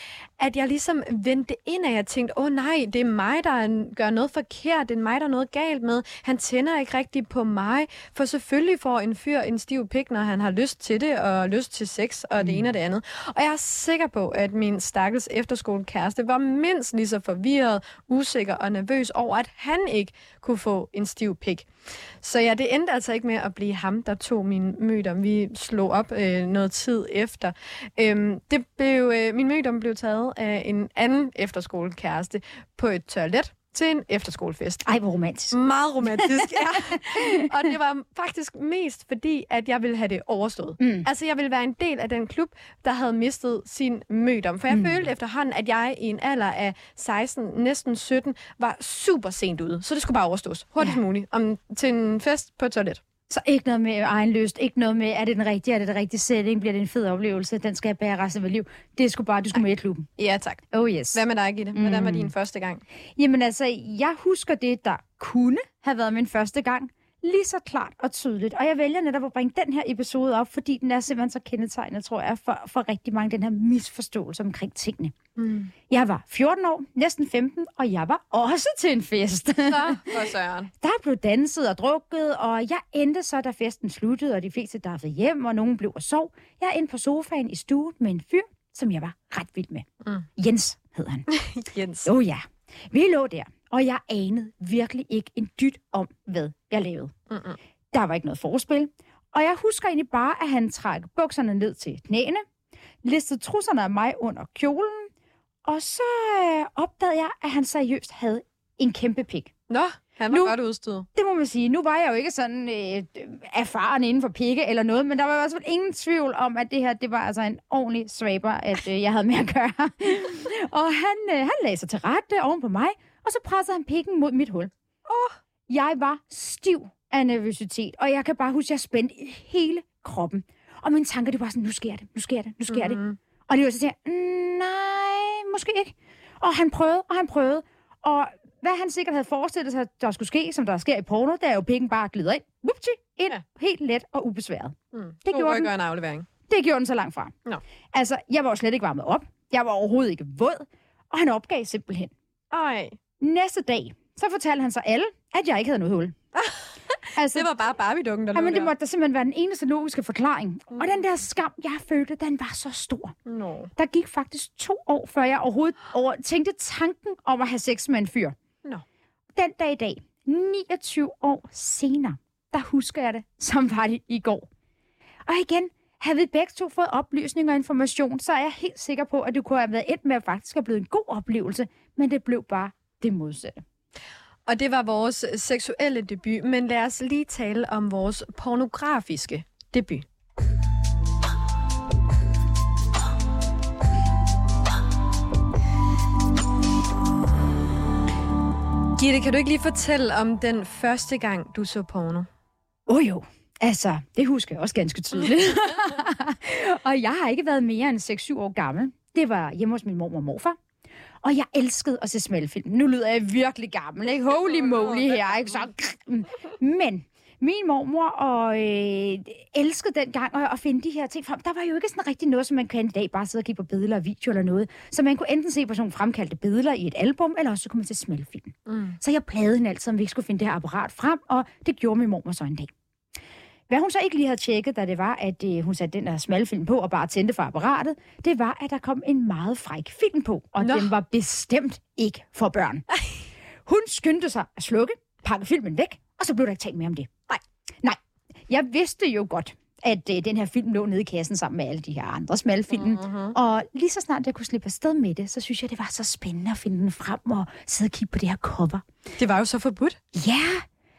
at jeg ligesom vendte ind, og jeg tænkte, åh oh, nej, det er mig, der gør noget forkert, det er mig, der er noget galt med, han tænder ikke rigtigt på mig, for selvfølgelig får en fyr en stiv pik, når han har lyst til det, og lyst til sex, og mm. det ene og det andet. Og jeg er sikker på, at min stakkels efterskolekæreste var mindst lige så forvirret, usikker og nervøs over, at han ikke kunne få en stiv pik. Så ja, det endte altså ikke med at blive ham, der tog min mødom. Vi slog op øh, noget tid efter. Øhm, det blev, øh, min mødom blev taget af en anden efterskolekæreste på et toilet til en efterskolefest. Ej, hvor romantisk. Meget romantisk, ja. Og det var faktisk mest fordi, at jeg ville have det overstået. Mm. Altså, jeg ville være en del af den klub, der havde mistet sin mødom. For jeg mm. følte efterhånden, at jeg i en alder af 16, næsten 17, var super sent ude. Så det skulle bare overstås hurtigst ja. muligt om, til en fest på et toilet. Så ikke noget med egen lyst, ikke noget med, er det den rigtige, er det den rigtige setting, bliver det en fed oplevelse, den skal jeg bære resten af mit liv. Det er sgu bare, du skulle med i klubben. Ja, tak. Oh yes. Hvad med dig, Gitte? Hvordan var mm. din første gang? Jamen altså, jeg husker det, der kunne have været min første gang lige så klart og tydeligt. Og jeg vælger netop at bringe den her episode op, fordi den er simpelthen så kendetegnet, tror jeg, for, for rigtig mange den her misforståelse omkring tingene. Mm. Jeg var 14 år, næsten 15, og jeg var også til en fest. Så, for søren. Der blev danset og drukket, og jeg endte så, da festen sluttede, og de fleste daffede hjem, og nogen blev og sov. Jeg er inde på sofaen i stuen med en fyr, som jeg var red vild med. Mm. Jens hed han. Jens. Oh, ja. Vi lå der, og jeg anede virkelig ikke en dyt om, hvad jeg lavede. Mm-mm. Der var ikke noget forspil, Og jeg husker egentlig bare, at han trak bukserne ned til knæene, listede trusserne af mig under kjolen, og så øh, opdagede jeg, at han seriøst havde en kæmpe pik. Nå, han var Nu- godt udstyret. Det må man sige. Nu var jeg jo ikke sådan øh, erfaren inden for pikke eller noget, men der var i hvert fald ingen tvivl om, at det her, det var altså en ordentlig svaber, at øh, jeg havde med at gøre. og han, øh, han lagde sig til rette oven på mig, og så pressede han pikken mod mit hul. Oh. Jeg var stiv af nervøsitet, og jeg kan bare huske, at jeg spændte hele kroppen. Og mine tanker, det var sådan, nu sker det, nu sker det, nu sker mm. det. Og det var så sådan, mm, nej, måske ikke. Og han prøvede, og han prøvede. Og hvad han sikkert havde forestillet sig, der skulle ske, som der sker i porno, det er jo pikken bare glider ind. Whoopty, ind, Ja. helt let og ubesværet. Mm. Det gjorde den. en aflevering. Det gjorde den så langt fra. Nå. Altså, jeg var jo slet ikke varmet op. Jeg var overhovedet ikke våd. Og han opgav simpelthen. Ej, Næste dag, så fortalte han så alle, at jeg ikke havde noget hul. altså, det var bare Barbie-dukken, der ja, lå men det måtte da simpelthen være den eneste logiske forklaring. Mm. Og den der skam, jeg følte, den var så stor. Nå. Der gik faktisk to år, før jeg overhovedet over, tænkte tanken om at have sex med en fyr. Nå. Den dag i dag, 29 år senere, der husker jeg det, som var det i går. Og igen, havde vi begge to fået oplysning og information, så er jeg helt sikker på, at det kunne have været et med at faktisk have blevet en god oplevelse, men det blev bare det modsatte. Og det var vores seksuelle debut, men lad os lige tale om vores pornografiske debut. Gitte, kan du ikke lige fortælle om den første gang, du så porno? Åh oh, jo, altså, det husker jeg også ganske tydeligt. og jeg har ikke været mere end 6-7 år gammel. Det var hjemme hos min mor og morfar. Og jeg elskede at se smalfilm. Nu lyder jeg virkelig gammel, ikke? Holy moly her, ikke? Så, men min mormor og øh, elskede dengang at, at finde de her ting frem. Der var jo ikke sådan rigtig noget, som man kan i dag bare sidde og kigge på billeder og video eller noget. Så man kunne enten se på sådan nogle fremkaldte billeder i et album, eller også så kunne man se smalfilm. Mm. Så jeg plagede hende altid, om vi ikke skulle finde det her apparat frem, og det gjorde min mormor så en dag. Hvad hun så ikke lige havde tjekket, da det var, at øh, hun satte den der smalfilm på og bare tændte for apparatet, det var, at der kom en meget fræk film på, og Nå. Den var bestemt ikke for børn. Hun skyndte sig at slukke, pakke filmen væk, og så blev der ikke talt mere om det. Nej. Nej. Jeg vidste jo godt, at øh, den her film lå nede i kassen sammen med alle de her andre smalfilm. Mm-hmm. Og lige så snart jeg kunne slippe afsted med det, så synes jeg, det var så spændende at finde den frem og sidde og kigge på det her cover. Det var jo så forbudt. Ja,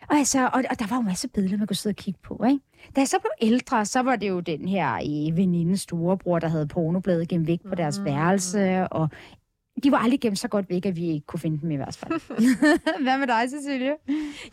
og, altså, og, og der var jo masser af billeder, man kunne sidde og kigge på. Ikke? Da jeg så blev ældre, så var det jo den her øh, veninde storebror, der havde pornobladet gemt væk på deres værelse, og de var aldrig gemt så godt væk, at vi ikke kunne finde dem i hvert fald. Hvad med dig, Cecilie?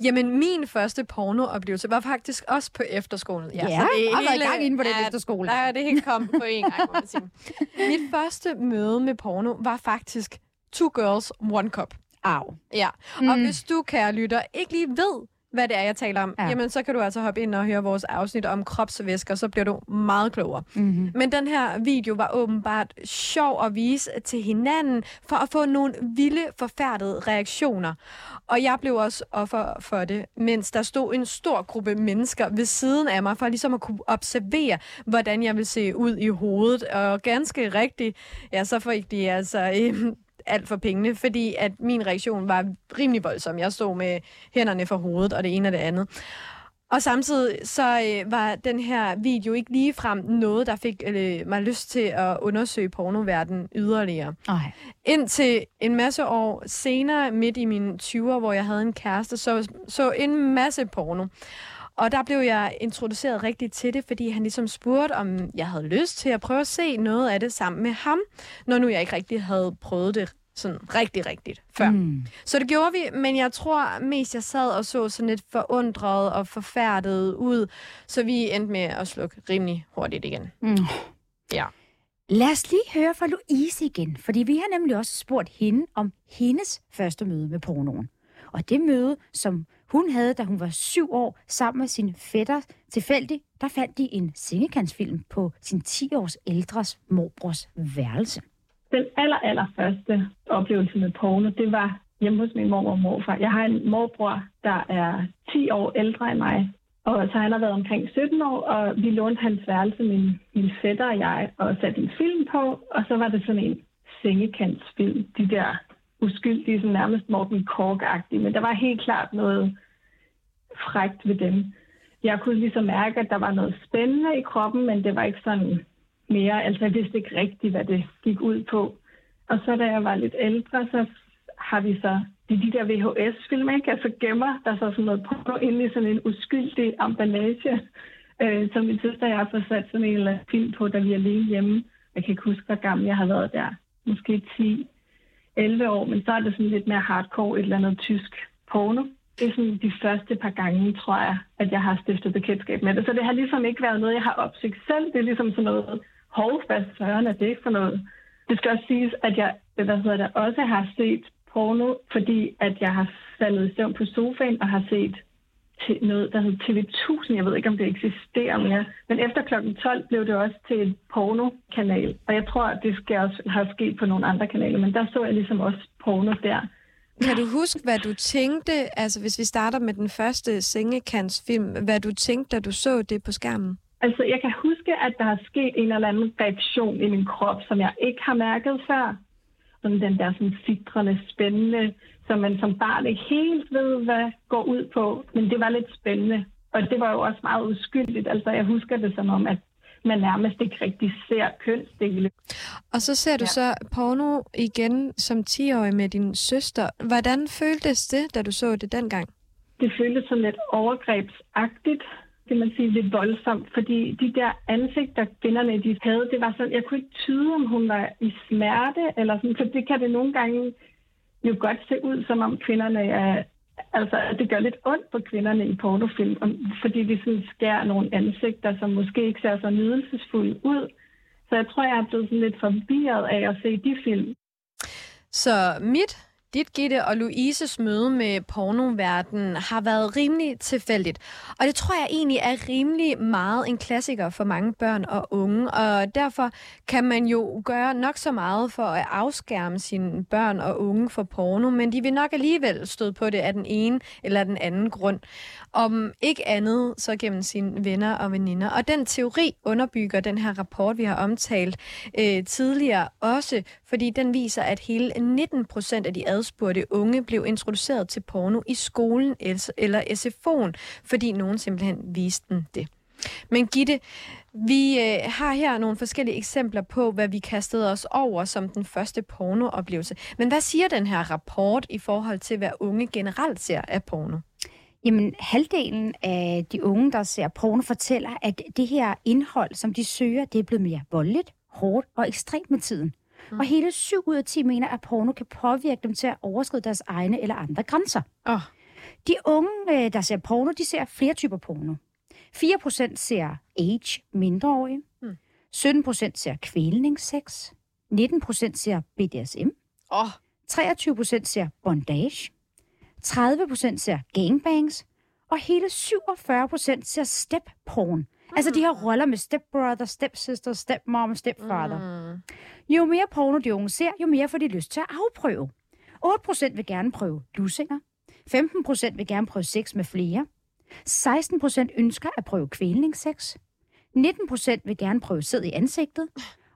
Jamen, min første pornooplevelse var faktisk også på efterskolen. Ja, så har været i gang inde på den efterskole. Ja, det helt kom på en gang, må man sige. Mit første møde med porno var faktisk Two Girls, One Cup. Au. Ja, og mm. hvis du, kære lytter, ikke lige ved, hvad det er, jeg taler om, ja. Ja. jamen så kan du altså hoppe ind og høre vores afsnit om kropsvæsker, så bliver du meget klogere. Mm-hmm. Men den her video var åbenbart sjov at vise til hinanden, for at få nogle vilde, forfærdede reaktioner. Og jeg blev også offer for det, mens der stod en stor gruppe mennesker ved siden af mig, for ligesom at kunne observere, hvordan jeg vil se ud i hovedet. Og ganske rigtigt, ja, så fik de altså øh, alt for pengene, fordi at min reaktion var rimelig voldsom. Jeg stod med hænderne for hovedet, og det ene og det andet. Og samtidig så øh, var den her video ikke ligefrem noget, der fik øh, mig lyst til at undersøge pornoverdenen yderligere. Ej. Indtil en masse år senere, midt i mine 20'er, hvor jeg havde en kæreste, så, så en masse porno. Og der blev jeg introduceret rigtigt til det, fordi han ligesom spurgte, om jeg havde lyst til at prøve at se noget af det sammen med ham, når nu jeg ikke rigtig havde prøvet det sådan rigtig, rigtigt før. Mm. Så det gjorde vi, men jeg tror mest, jeg sad og så sådan lidt forundret og forfærdet ud, så vi endte med at slukke rimelig hurtigt igen. Mm. Ja. Lad os lige høre fra Louise igen, fordi vi har nemlig også spurgt hende om hendes første møde med pornoen. Og det møde, som hun havde, da hun var syv år, sammen med sin fætter tilfældig, der fandt de en sengekantsfilm på sin 10 års ældres morbrors værelse. Den aller, aller første oplevelse med porno, det var hjemme hos min mor og morfar. Jeg har en morbror, der er 10 år ældre end mig, og så han har været omkring 17 år, og vi lånte hans værelse, min, min fætter og jeg, og satte en film på, og så var det sådan en sengekantsfilm. De der uskyldige, sådan nærmest Morten Kork-agtige, men der var helt klart noget frægt ved dem. jeg kunne ligesom mærke, at der var noget spændende i kroppen, men det var ikke sådan mere, altså jeg vidste ikke rigtigt, hvad det gik ud på. Og så da jeg var lidt ældre, så har vi så de, de der VHS-film, ikke? Altså gemmer der så sådan noget på ind i sådan en uskyldig emballage, øh, som min søster og jeg har fået sat sådan en eller anden film på, da vi er alene hjemme. Jeg kan ikke huske, hvor gammel jeg har været der. Måske 10, 11 år, men så er det sådan lidt mere hardcore, et eller andet tysk porno. Det er sådan de første par gange, tror jeg, at jeg har stiftet bekendtskab med det. Så det har ligesom ikke været noget, jeg har opsøgt selv. Det er ligesom sådan noget holdfast søren, at det er ikke for noget. Det skal også siges, at jeg hvad hedder det, også har set porno, fordi at jeg har faldet i søvn på sofaen og har set til noget, der hedder TV1000. Jeg ved ikke, om det eksisterer mere. Men efter klokken 12 blev det også til en pornokanal. Og jeg tror, at det skal også have sket på nogle andre kanaler. Men der så jeg ligesom også porno der. Kan du huske, hvad du tænkte, altså hvis vi starter med den første sengekantsfilm, hvad du tænkte, da du så det på skærmen? Altså, jeg kan huske, at der har sket en eller anden reaktion i min krop, som jeg ikke har mærket før. Sådan den der sådan sidrende, spændende, som man som barn ikke helt ved, hvad går ud på. Men det var lidt spændende. Og det var jo også meget uskyldigt. Altså, jeg husker det som om, at man nærmest ikke rigtig ser kønsdele. Og så ser du ja. så porno igen som 10-årig med din søster. Hvordan føltes det, da du så det dengang? Det føltes sådan lidt overgrebsagtigt kan man sige, lidt voldsomt, fordi de der ansigter, kvinderne de havde, det var sådan, jeg kunne ikke tyde, om hun var i smerte, eller sådan, for det kan det nogle gange jo godt se ud, som om kvinderne er, altså det gør lidt ondt på kvinderne i pornofilm, fordi de sådan skærer nogle ansigter, som måske ikke ser så nydelsesfulde ud. Så jeg tror, jeg er blevet sådan lidt forvirret af at se de film. Så mit dit, Gitte og Louises møde med pornoverdenen har været rimelig tilfældigt. Og det tror jeg egentlig er rimelig meget en klassiker for mange børn og unge. Og derfor kan man jo gøre nok så meget for at afskærme sine børn og unge for porno, men de vil nok alligevel støde på det af den ene eller den anden grund. Om ikke andet, så gennem sine venner og veninder. Og den teori underbygger den her rapport, vi har omtalt øh, tidligere også, fordi den viser, at hele 19 procent af de adspurgte unge blev introduceret til porno i skolen eller SFO'en, fordi nogen simpelthen viste dem det. Men Gitte, vi øh, har her nogle forskellige eksempler på, hvad vi kastede os over som den første pornooplevelse. Men hvad siger den her rapport i forhold til, hvad unge generelt ser af porno? Jamen, halvdelen af de unge, der ser porno, fortæller, at det her indhold, som de søger, det er blevet mere voldeligt, hårdt og ekstremt med tiden. Mm. Og hele 7 ud af 10 mener, at porno kan påvirke dem til at overskride deres egne eller andre grænser. Oh. De unge, øh, der ser porno, de ser flere typer porno. 4% ser age, mindreårige. Mm. 17% ser kvælningssex. 19% ser BDSM. Oh. 23% ser bondage. 30% ser gangbangs. Og hele 47% ser Altså de her roller med stepbrother, stepsister, stepmom, stepfather. Mm. Jo mere porno de unge ser, jo mere får de lyst til at afprøve. 8% vil gerne prøve lusinger. 15% vil gerne prøve sex med flere. 16% ønsker at prøve kvælningssex. 19% vil gerne prøve sæd i ansigtet.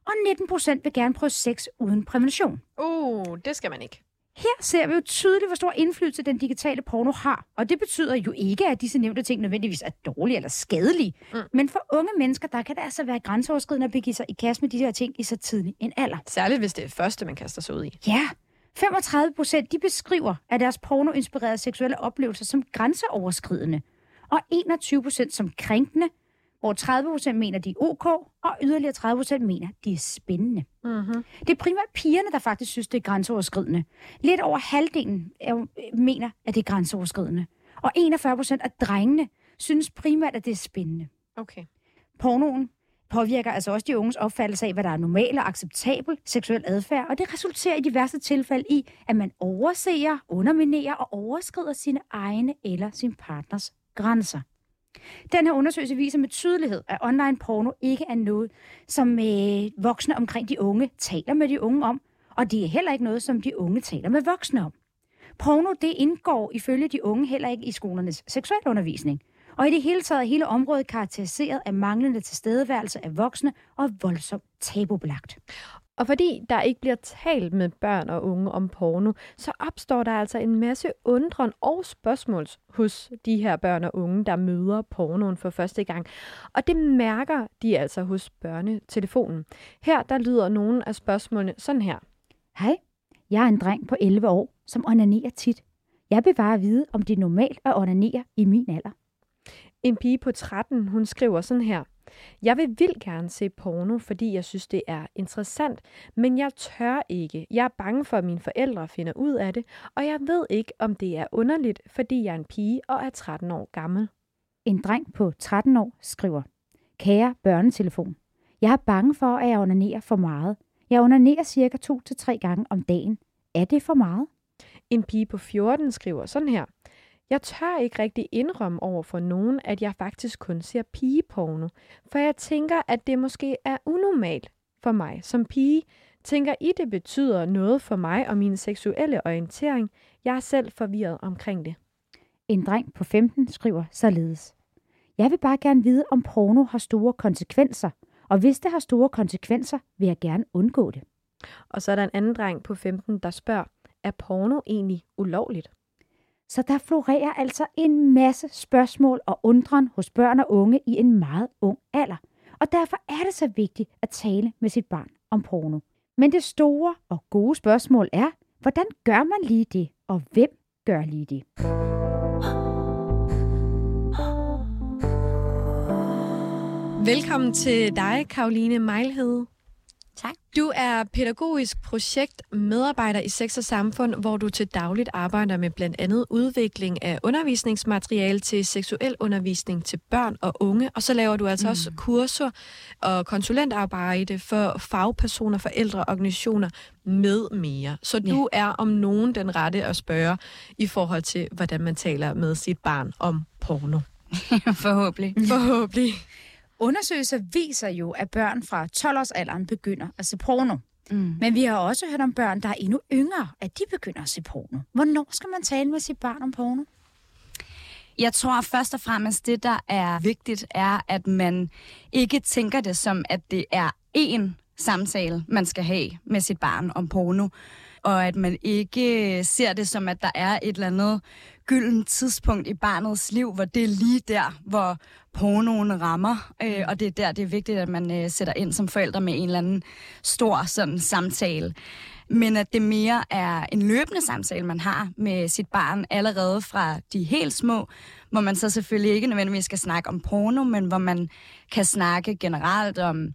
Og 19% vil gerne prøve sex uden prævention. Uh, det skal man ikke. Her ser vi jo tydeligt, hvor stor indflydelse den digitale porno har. Og det betyder jo ikke, at disse nævnte ting nødvendigvis er dårlige eller skadelige. Mm. Men for unge mennesker, der kan det altså være grænseoverskridende at begive sig i kast med de her ting i så tidlig en alder. Særligt, hvis det er første, man kaster sig ud i. Ja. 35 procent, de beskriver af deres pornoinspirerede seksuelle oplevelser som grænseoverskridende. Og 21 procent som krænkende, hvor 30 procent mener, de er ok, og yderligere 30 procent mener, de er spændende. Mm-hmm. Det er primært pigerne, der faktisk synes, det er grænseoverskridende. Lidt over halvdelen er, mener, at det er grænseoverskridende. Og 41 procent af drengene synes primært, at det er spændende. Okay. Pornoen påvirker altså også de unges opfattelse af, hvad der er normal og acceptabel seksuel adfærd, og det resulterer i de værste tilfælde i, at man overser, underminerer og overskrider sine egne eller sin partners grænser. Den her undersøgelse viser med tydelighed, at online porno ikke er noget, som øh, voksne omkring de unge taler med de unge om, og det er heller ikke noget, som de unge taler med voksne om. Porno, det indgår ifølge de unge heller ikke i skolernes seksualundervisning. Og i det hele taget er hele området karakteriseret af manglende tilstedeværelse af voksne og voldsomt tabubelagt. Og fordi der ikke bliver talt med børn og unge om porno, så opstår der altså en masse undren og spørgsmål hos de her børn og unge, der møder pornoen for første gang. Og det mærker de altså hos børnetelefonen. Her der lyder nogle af spørgsmålene sådan her. Hej, jeg er en dreng på 11 år, som onanerer tit. Jeg vil bare vide, om det er normalt at onanere i min alder. En pige på 13, hun skriver sådan her. Jeg vil vildt gerne se porno, fordi jeg synes, det er interessant, men jeg tør ikke. Jeg er bange for, at mine forældre finder ud af det, og jeg ved ikke, om det er underligt, fordi jeg er en pige og er 13 år gammel. En dreng på 13 år skriver, Kære børnetelefon, jeg er bange for, at jeg onanerer for meget. Jeg onanerer cirka 2-3 gange om dagen. Er det for meget? En pige på 14 skriver sådan her. Jeg tør ikke rigtig indrømme over for nogen, at jeg faktisk kun ser pigeporno, for jeg tænker, at det måske er unormalt for mig som pige. Tænker I, det betyder noget for mig og min seksuelle orientering? Jeg er selv forvirret omkring det. En dreng på 15 skriver således. Jeg vil bare gerne vide, om porno har store konsekvenser, og hvis det har store konsekvenser, vil jeg gerne undgå det. Og så er der en anden dreng på 15, der spørger, er porno egentlig ulovligt? Så der florerer altså en masse spørgsmål og undren hos børn og unge i en meget ung alder. Og derfor er det så vigtigt at tale med sit barn om porno. Men det store og gode spørgsmål er, hvordan gør man lige det, og hvem gør lige det? Velkommen til dig, Karoline Mejlhed. Tak. Du er pædagogisk projektmedarbejder i Sex og Samfund, hvor du til dagligt arbejder med blandt andet udvikling af undervisningsmateriale til seksuel undervisning til børn og unge. Og så laver du altså mm. også kurser og konsulentarbejde for fagpersoner, forældre, organisationer med mere. Så ja. du er om nogen den rette at spørge i forhold til, hvordan man taler med sit barn om porno. Forhåbentlig. Forhåbentlig. Undersøgelser viser jo, at børn fra 12-årsalderen begynder at se porno. Mm. Men vi har også hørt om børn, der er endnu yngre, at de begynder at se porno. Hvornår skal man tale med sit barn om porno? Jeg tror først og fremmest, det der er vigtigt, er, at man ikke tænker det som, at det er én samtale, man skal have med sit barn om porno. Og at man ikke ser det som, at der er et eller andet gylden tidspunkt i barnets liv, hvor det er lige der, hvor pornoen rammer. Øh, og det er der, det er vigtigt, at man øh, sætter ind som forældre med en eller anden stor sådan, samtale. Men at det mere er en løbende samtale, man har med sit barn allerede fra de helt små, hvor man så selvfølgelig ikke nødvendigvis skal snakke om porno, men hvor man kan snakke generelt om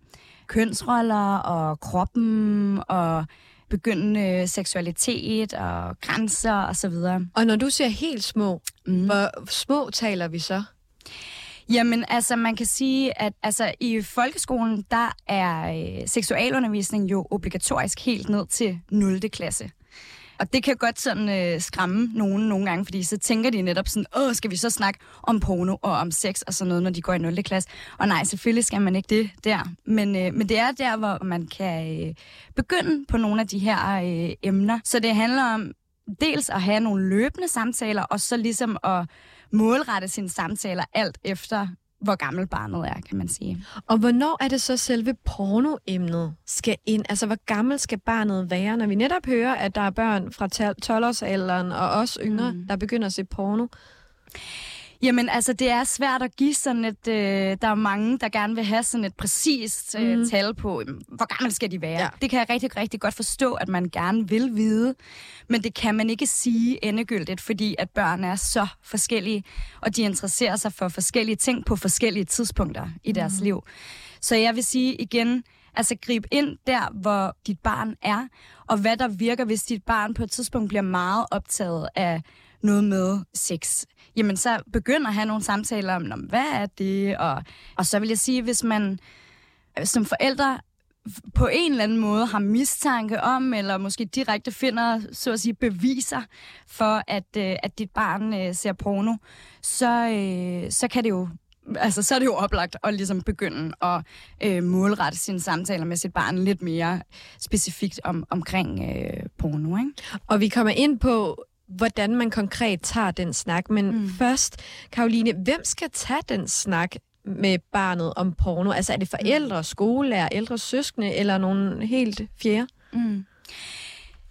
kønsroller og kroppen og begyndende seksualitet og grænser og så videre. Og når du siger helt små, mm. hvor små taler vi så? Jamen, altså, man kan sige, at altså, i folkeskolen, der er øh, seksualundervisning jo obligatorisk helt ned til 0. klasse. Og det kan godt sådan øh, skræmme nogen nogle gange, fordi så tænker de netop sådan, åh, skal vi så snakke om porno og om sex og sådan noget, når de går i 0. klasse? Og nej, selvfølgelig skal man ikke det der. Men, øh, men det er der, hvor man kan øh, begynde på nogle af de her øh, emner. Så det handler om dels at have nogle løbende samtaler, og så ligesom at målrette sine samtaler alt efter, hvor gammel barnet er, kan man sige. Og hvornår er det så selve pornoemnet skal ind? Altså, hvor gammel skal barnet være, når vi netop hører, at der er børn fra 12-årsalderen og også yngre, mm. der begynder at se porno? Jamen, altså, det er svært at give sådan et... Øh, der er mange, der gerne vil have sådan et præcist øh, mm. tal på, hvor gammel skal de være. Ja. Det kan jeg rigtig, rigtig godt forstå, at man gerne vil vide. Men det kan man ikke sige endegyldigt, fordi at børn er så forskellige, og de interesserer sig for forskellige ting på forskellige tidspunkter i deres mm. liv. Så jeg vil sige igen, altså grib ind der, hvor dit barn er, og hvad der virker, hvis dit barn på et tidspunkt bliver meget optaget af noget med sex, jamen så begynd at have nogle samtaler om, hvad er det? Og, og så vil jeg sige, hvis man øh, som forældre på en eller anden måde har mistanke om, eller måske direkte finder, så at sige, beviser for, at, øh, at dit barn øh, ser porno, så, øh, så kan det jo altså, så er det jo oplagt at ligesom begynde at øh, målrette sine samtaler med sit barn lidt mere specifikt om, omkring øh, porno. Ikke? Og vi kommer ind på hvordan man konkret tager den snak. Men mm. først, Karoline, hvem skal tage den snak med barnet om porno? Altså er det forældre, skolelærer, ældre søskende eller nogen helt fjerde? Mm.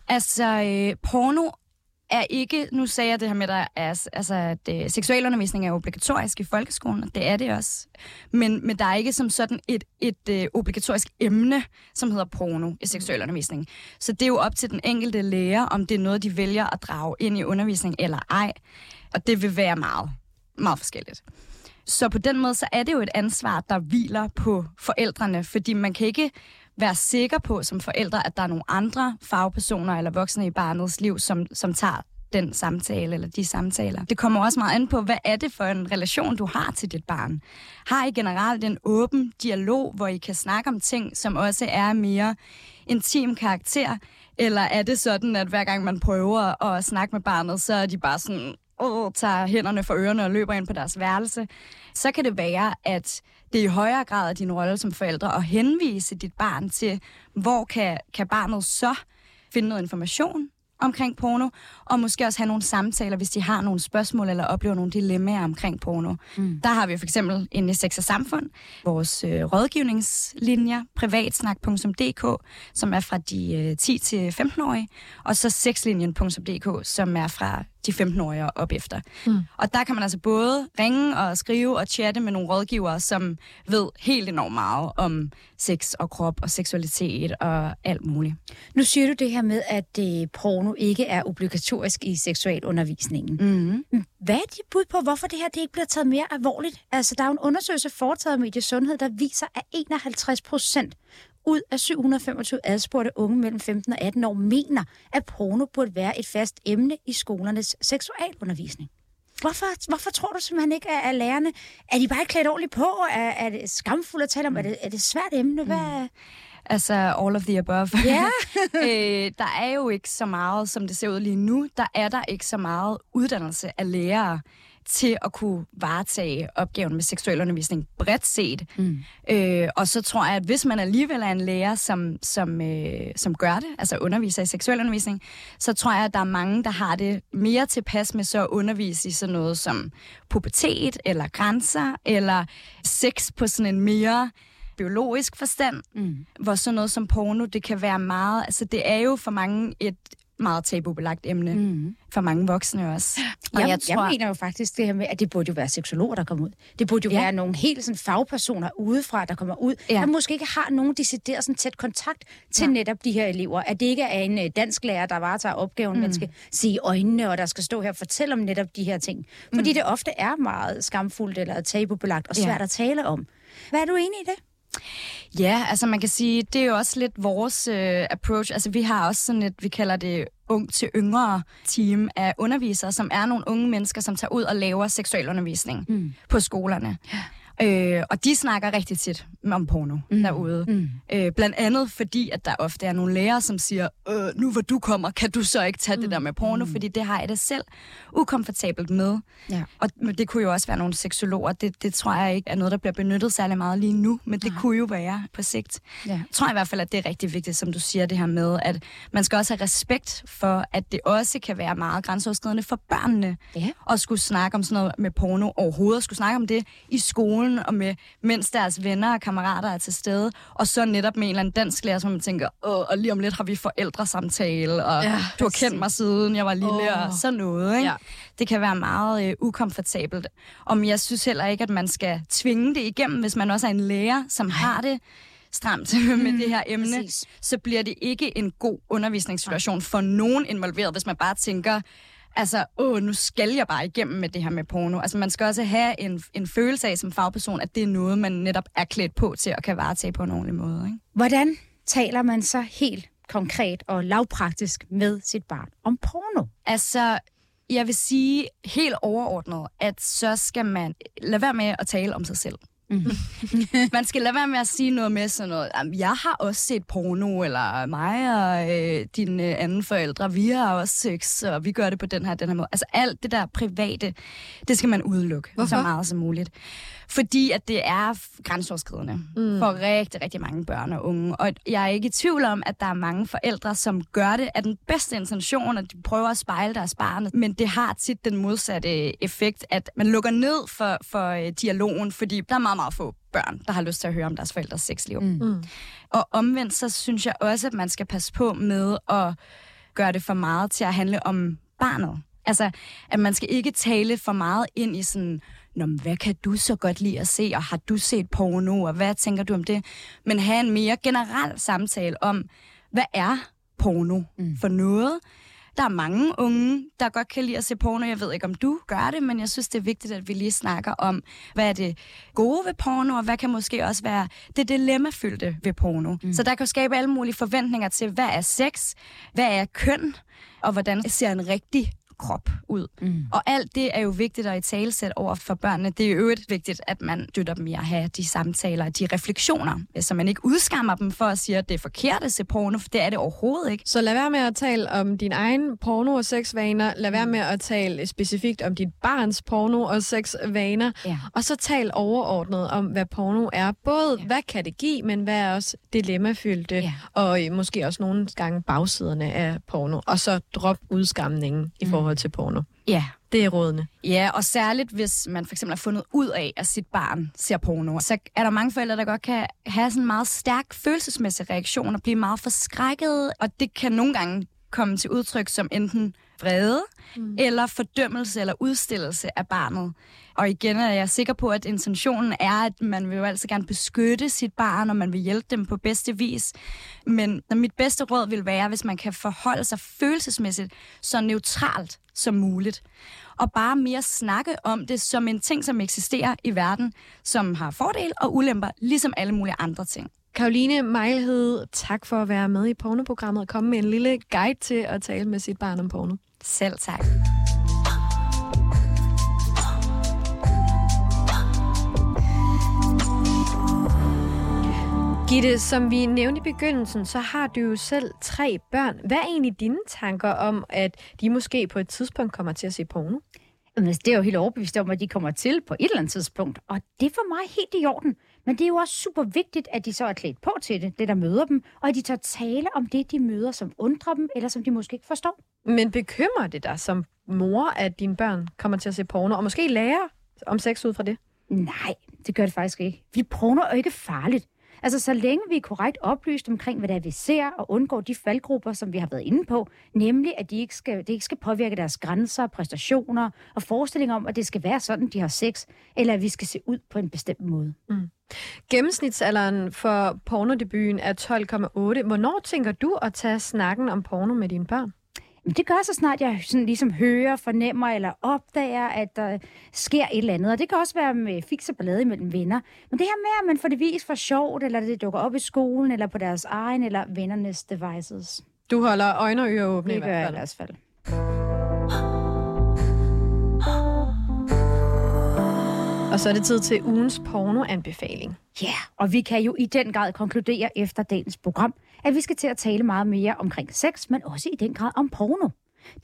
Altså, øh, porno er ikke, nu sagde jeg det her med, at altså, at øh, seksualundervisning er obligatorisk i folkeskolen, og det er det også. Men, men der er ikke som sådan et, et øh, obligatorisk emne, som hedder porno i seksualundervisning. Så det er jo op til den enkelte lærer, om det er noget, de vælger at drage ind i undervisning eller ej. Og det vil være meget, meget forskelligt. Så på den måde, så er det jo et ansvar, der hviler på forældrene, fordi man kan ikke være sikker på som forældre, at der er nogle andre fagpersoner eller voksne i barnets liv, som, som tager den samtale eller de samtaler. Det kommer også meget an på, hvad er det for en relation, du har til dit barn. Har I generelt en åben dialog, hvor I kan snakke om ting, som også er mere intim karakter, eller er det sådan, at hver gang man prøver at snakke med barnet, så er de bare sådan, åh, tager hænderne for ørerne og løber ind på deres værelse, så kan det være, at det er i højere grad din rolle som forældre at henvise dit barn til, hvor kan, kan barnet så finde noget information omkring porno, og måske også have nogle samtaler, hvis de har nogle spørgsmål eller oplever nogle dilemmaer omkring porno. Mm. Der har vi for eksempel en i Sex og Samfund, vores øh, rådgivningslinjer, privatsnak.dk, som er fra de øh, 10 til 15-årige, og så sexlinjen.dk, som er fra de 15-årige og op efter. Mm. Og der kan man altså både ringe og skrive og chatte med nogle rådgivere, som ved helt enormt meget om sex og krop og seksualitet og alt muligt. Nu siger du det her med, at øh, porno ikke er obligatorisk i seksualundervisningen. Mm. Hvad er dit bud på, hvorfor det her det ikke bliver taget mere alvorligt? Altså, der er jo en undersøgelse foretaget af Mediesundhed, der viser, at 51 procent ud af 725 adspurgte unge mellem 15 og 18 år mener, at porno burde være et fast emne i skolernes seksualundervisning. Hvorfor, hvorfor tror du simpelthen ikke, at, at lærerne... Er de bare ikke klædt ordentligt på? Er, er det skamfuldt at tale om? Er det, er det et svært emne? Hvad... Mm. Altså all of the above. Ja. øh, der er jo ikke så meget, som det ser ud lige nu, der er der ikke så meget uddannelse af lærere til at kunne varetage opgaven med seksuel undervisning bredt set. Mm. Øh, og så tror jeg, at hvis man alligevel er en lærer, som, som, øh, som gør det, altså underviser i seksuel undervisning, så tror jeg, at der er mange, der har det mere tilpas med så at undervise i sådan noget som pubertet, eller grænser, eller sex på sådan en mere biologisk forstand, mm. hvor sådan noget som porno, det kan være meget, altså det er jo for mange et meget tabubelagt emne mm. for mange voksne også. Og jeg, jeg, tror, jeg mener jo faktisk det her med, at det burde jo være seksologer, der kommer ud. Det burde jo ja. være nogle helt sådan, fagpersoner udefra, der kommer ud, ja. der måske ikke har nogen decideret sådan, tæt kontakt til ja. netop de her elever. At det ikke er en uh, dansk lærer, der varetager opgaven, mm. man skal se i øjnene, og der skal stå her og fortælle om netop de her ting. Fordi mm. det ofte er meget skamfuldt eller tabubelagt og svært ja. at tale om. Hvad er du enig i det? Ja, altså man kan sige, det er jo også lidt vores øh, approach. Altså vi har også sådan et, vi kalder det ung til yngre team af undervisere, som er nogle unge mennesker, som tager ud og laver seksualundervisning mm. på skolerne. Ja. Øh, og de snakker rigtig tit om porno mm. derude. Mm. Øh, blandt andet fordi, at der ofte er nogle lærere, som siger, øh, nu hvor du kommer, kan du så ikke tage mm. det der med porno, mm. fordi det har jeg det selv ukomfortabelt med. Ja. Og det kunne jo også være nogle seksologer. Det, det tror jeg ikke er noget, der bliver benyttet særlig meget lige nu, men det Nej. kunne jo være på sigt. Ja. Jeg tror i hvert fald, at det er rigtig vigtigt, som du siger det her med, at man skal også have respekt for, at det også kan være meget grænseoverskridende for børnene ja. at skulle snakke om sådan noget med porno overhovedet, at skulle snakke om det i skolen, skolen, og med, mens deres venner og kammerater er til stede, og så netop med en eller anden dansk lærer, som man tænker, Åh, og lige om lidt har vi forældresamtale, og ja, du har kendt mig siden jeg var lille, oh. og sådan noget. Ikke? Ja. Det kan være meget øh, ukomfortabelt. Og jeg synes heller ikke, at man skal tvinge det igennem, hvis man også er en lærer, som Nej. har det stramt med det her emne, præcis. så bliver det ikke en god undervisningssituation for nogen involveret, hvis man bare tænker, altså, åh, nu skal jeg bare igennem med det her med porno. Altså, man skal også have en, en følelse af som fagperson, at det er noget, man netop er klædt på til og kan varetage på en ordentlig måde. Ikke? Hvordan taler man så helt konkret og lavpraktisk med sit barn om porno? Altså, jeg vil sige helt overordnet, at så skal man lade være med at tale om sig selv. Mm. man skal lade være med at sige noget med sådan noget, jeg har også set porno, eller mig og øh, dine anden forældre, vi har også sex, og vi gør det på den her, den her måde. Altså alt det der private, det skal man udelukke Hvorfor? så meget som muligt. Fordi at det er grænseoverskridende mm. for rigtig, rigtig mange børn og unge. Og jeg er ikke i tvivl om, at der er mange forældre, som gør det af den bedste intention, at de prøver at spejle deres barn. Men det har tit den modsatte effekt, at man lukker ned for, for øh, dialogen, fordi der er meget, meget få børn, der har lyst til at høre om deres forældres sexliv. Mm. Og omvendt, så synes jeg også, at man skal passe på med at gøre det for meget til at handle om barnet. Altså, at man skal ikke tale for meget ind i sådan, Nå, hvad kan du så godt lide at se, og har du set porno, og hvad tænker du om det? Men have en mere generel samtale om, hvad er porno mm. for noget? Der er mange unge, der godt kan lide at se porno. Jeg ved ikke, om du gør det, men jeg synes, det er vigtigt, at vi lige snakker om, hvad er det gode ved porno, og hvad kan måske også være det dilemmafyldte ved porno. Mm. Så der kan skabe alle mulige forventninger til, hvad er sex, hvad er køn, og hvordan ser en rigtig krop ud. Mm. Og alt det er jo vigtigt at i talesæt over for børnene. Det er jo øvrigt vigtigt, at man støtter dem i at have de samtaler, de refleksioner, så man ikke udskammer dem for at sige, at det er forkert at se porno, for det er det overhovedet ikke. Så lad være med at tale om din egen porno- og sexvaner. Lad være med at tale specifikt om dit barns porno- og sexvaner. Ja. Og så tal overordnet om, hvad porno er. Både ja. hvad kan det give, men hvad er også dilemmafyldte, ja. og måske også nogle gange bagsiderne af porno. Og så drop udskamningen i forhold forhold til porno. Ja. Det er rådende. Ja, og særligt hvis man for eksempel har fundet ud af, at sit barn ser porno, så er der mange forældre, der godt kan have sådan en meget stærk følelsesmæssig reaktion og blive meget forskrækket, og det kan nogle gange komme til udtryk som enten vrede, mm. eller fordømmelse eller udstillelse af barnet. Og igen er jeg sikker på, at intentionen er, at man vil jo altid gerne beskytte sit barn, og man vil hjælpe dem på bedste vis. Men mit bedste råd vil være, hvis man kan forholde sig følelsesmæssigt så neutralt som muligt. Og bare mere snakke om det som en ting, som eksisterer i verden, som har fordele og ulemper, ligesom alle mulige andre ting. Karoline Mejlhed, tak for at være med i pornoprogrammet og komme med en lille guide til at tale med sit barn om porno. Selv tak. Gitte, som vi nævnte i begyndelsen, så har du jo selv tre børn. Hvad er egentlig dine tanker om, at de måske på et tidspunkt kommer til at se porno? Jamen, altså, det er jo helt overbevist om, at de kommer til på et eller andet tidspunkt. Og det er for mig helt i orden. Men det er jo også super vigtigt, at de så er klædt på til det, det der møder dem, og at de tør tale om det, de møder, som undrer dem, eller som de måske ikke forstår. Men bekymrer det dig som mor, at dine børn kommer til at se porno, og måske lære om sex ud fra det? Nej, det gør det faktisk ikke. Vi porno er jo ikke farligt. Altså, så længe vi er korrekt oplyst omkring, hvad det er, vi ser, og undgår de faldgrupper, som vi har været inde på, nemlig, at de ikke skal, det ikke skal påvirke deres grænser, præstationer og forestillinger om, at det skal være sådan, de har sex, eller at vi skal se ud på en bestemt måde. Mm. Gennemsnitsalderen for pornodebuten er 12,8. Hvornår tænker du at tage snakken om porno med dine børn? Det gør så snart, jeg sådan ligesom hører, fornemmer eller opdager, at der sker et eller andet. Og det kan også være med fix og ballade mellem venner. Men det her med, at man får det vist for sjovt, eller det dukker op i skolen, eller på deres egen, eller vennernes devices. Du holder øjne og ører åbne det i hvert fald. Det gør jeg i hvert fald. Og så er det tid til ugens pornoanbefaling. Ja, yeah, og vi kan jo i den grad konkludere efter dagens program, at vi skal til at tale meget mere omkring sex, men også i den grad om porno.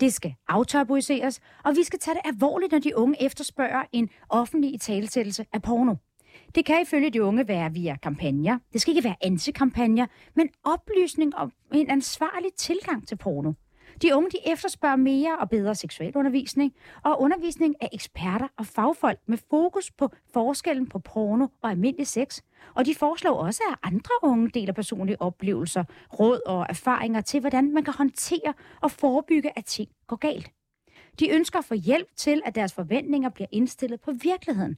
Det skal aftabuiseres, og vi skal tage det alvorligt, når de unge efterspørger en offentlig italesættelse af porno. Det kan ifølge de unge være via kampagner. Det skal ikke være antikampagner, men oplysning om en ansvarlig tilgang til porno. De unge de efterspørger mere og bedre seksuel undervisning, og undervisning af eksperter og fagfolk med fokus på forskellen på porno og almindelig sex. Og de foreslår også, at andre unge deler personlige oplevelser, råd og erfaringer til, hvordan man kan håndtere og forebygge, at ting går galt. De ønsker at få hjælp til, at deres forventninger bliver indstillet på virkeligheden,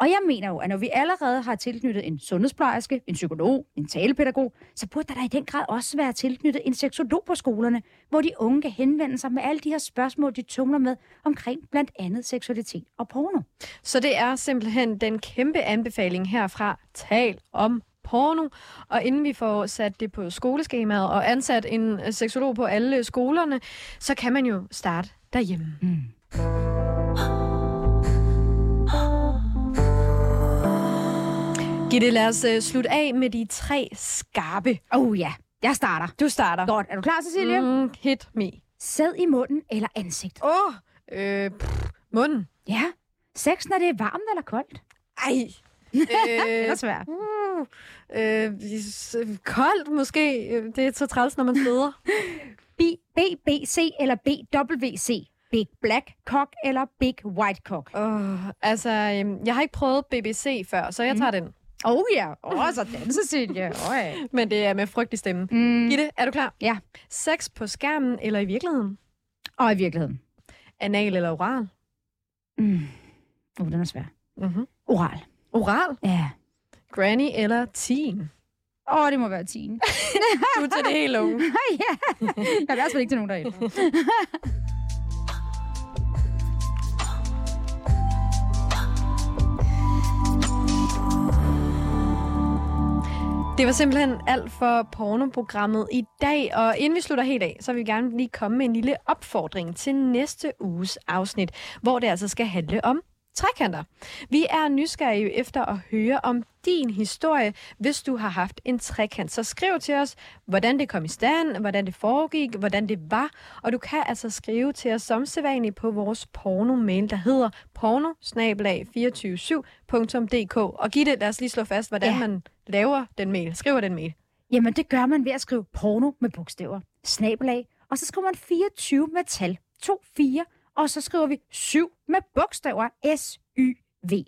og jeg mener jo, at når vi allerede har tilknyttet en sundhedsplejerske, en psykolog, en talepædagog, så burde der i den grad også være tilknyttet en seksolog på skolerne, hvor de unge kan henvende sig med alle de her spørgsmål, de tumler med omkring blandt andet seksualitet og porno. Så det er simpelthen den kæmpe anbefaling herfra. Tal om porno. Og inden vi får sat det på skoleskemaet og ansat en seksolog på alle skolerne, så kan man jo starte derhjemme. Mm. Gitte, lad os uh, slutte af med de tre skarpe. Oh ja, jeg starter. Du starter. Godt. Er du klar, Cecilie? Mm, hit me. Sæd i munden eller ansigt? Åh, oh, øh, pff, munden. Ja. Sex, når det er varmt eller koldt? Ej. øh, det er svært. Uh, øh, koldt måske. Det er så træls, når man sveder. BBC eller BWC? Big Black Cock eller Big White Cock? Oh, altså, øhm, jeg har ikke prøvet BBC før, så jeg tager den. Oh ja, oh, så danser Silje. Oh, ja. Men det er med frygtelig stemme. mm. Gitte, er du klar? Ja. Sex på skærmen eller i virkeligheden? Og i virkeligheden. Anal eller oral? Mm. Uh, den er svær. Mm-hmm. Oral. Oral? Ja. Granny eller teen? Åh, oh, det må være 10. Du er til det helt unge. ja. Jeg er i hvert fald ikke til nogen, der er Det var simpelthen alt for pornoprogrammet i dag, og inden vi slutter helt af, så vil vi gerne lige komme med en lille opfordring til næste uges afsnit, hvor det altså skal handle om trekanter. Vi er nysgerrige efter at høre om din historie, hvis du har haft en trekant. Så skriv til os, hvordan det kom i stand, hvordan det foregik, hvordan det var. Og du kan altså skrive til os som sædvanligt på vores porno-mail, der hedder porno 247dk Og giv det, lad os lige slå fast, hvordan Ja. man laver den mail, skriver den mail. Jamen, det gør man ved at skrive porno med bogstaver. Snabelag. Og så skriver man 24 med tal. 2, 4. Og så skriver vi 7 med bogstaver. S-Y-V.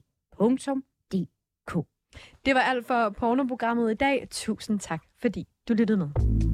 Det var alt for pornoprogrammet i dag. Tusind tak, fordi du lyttede med.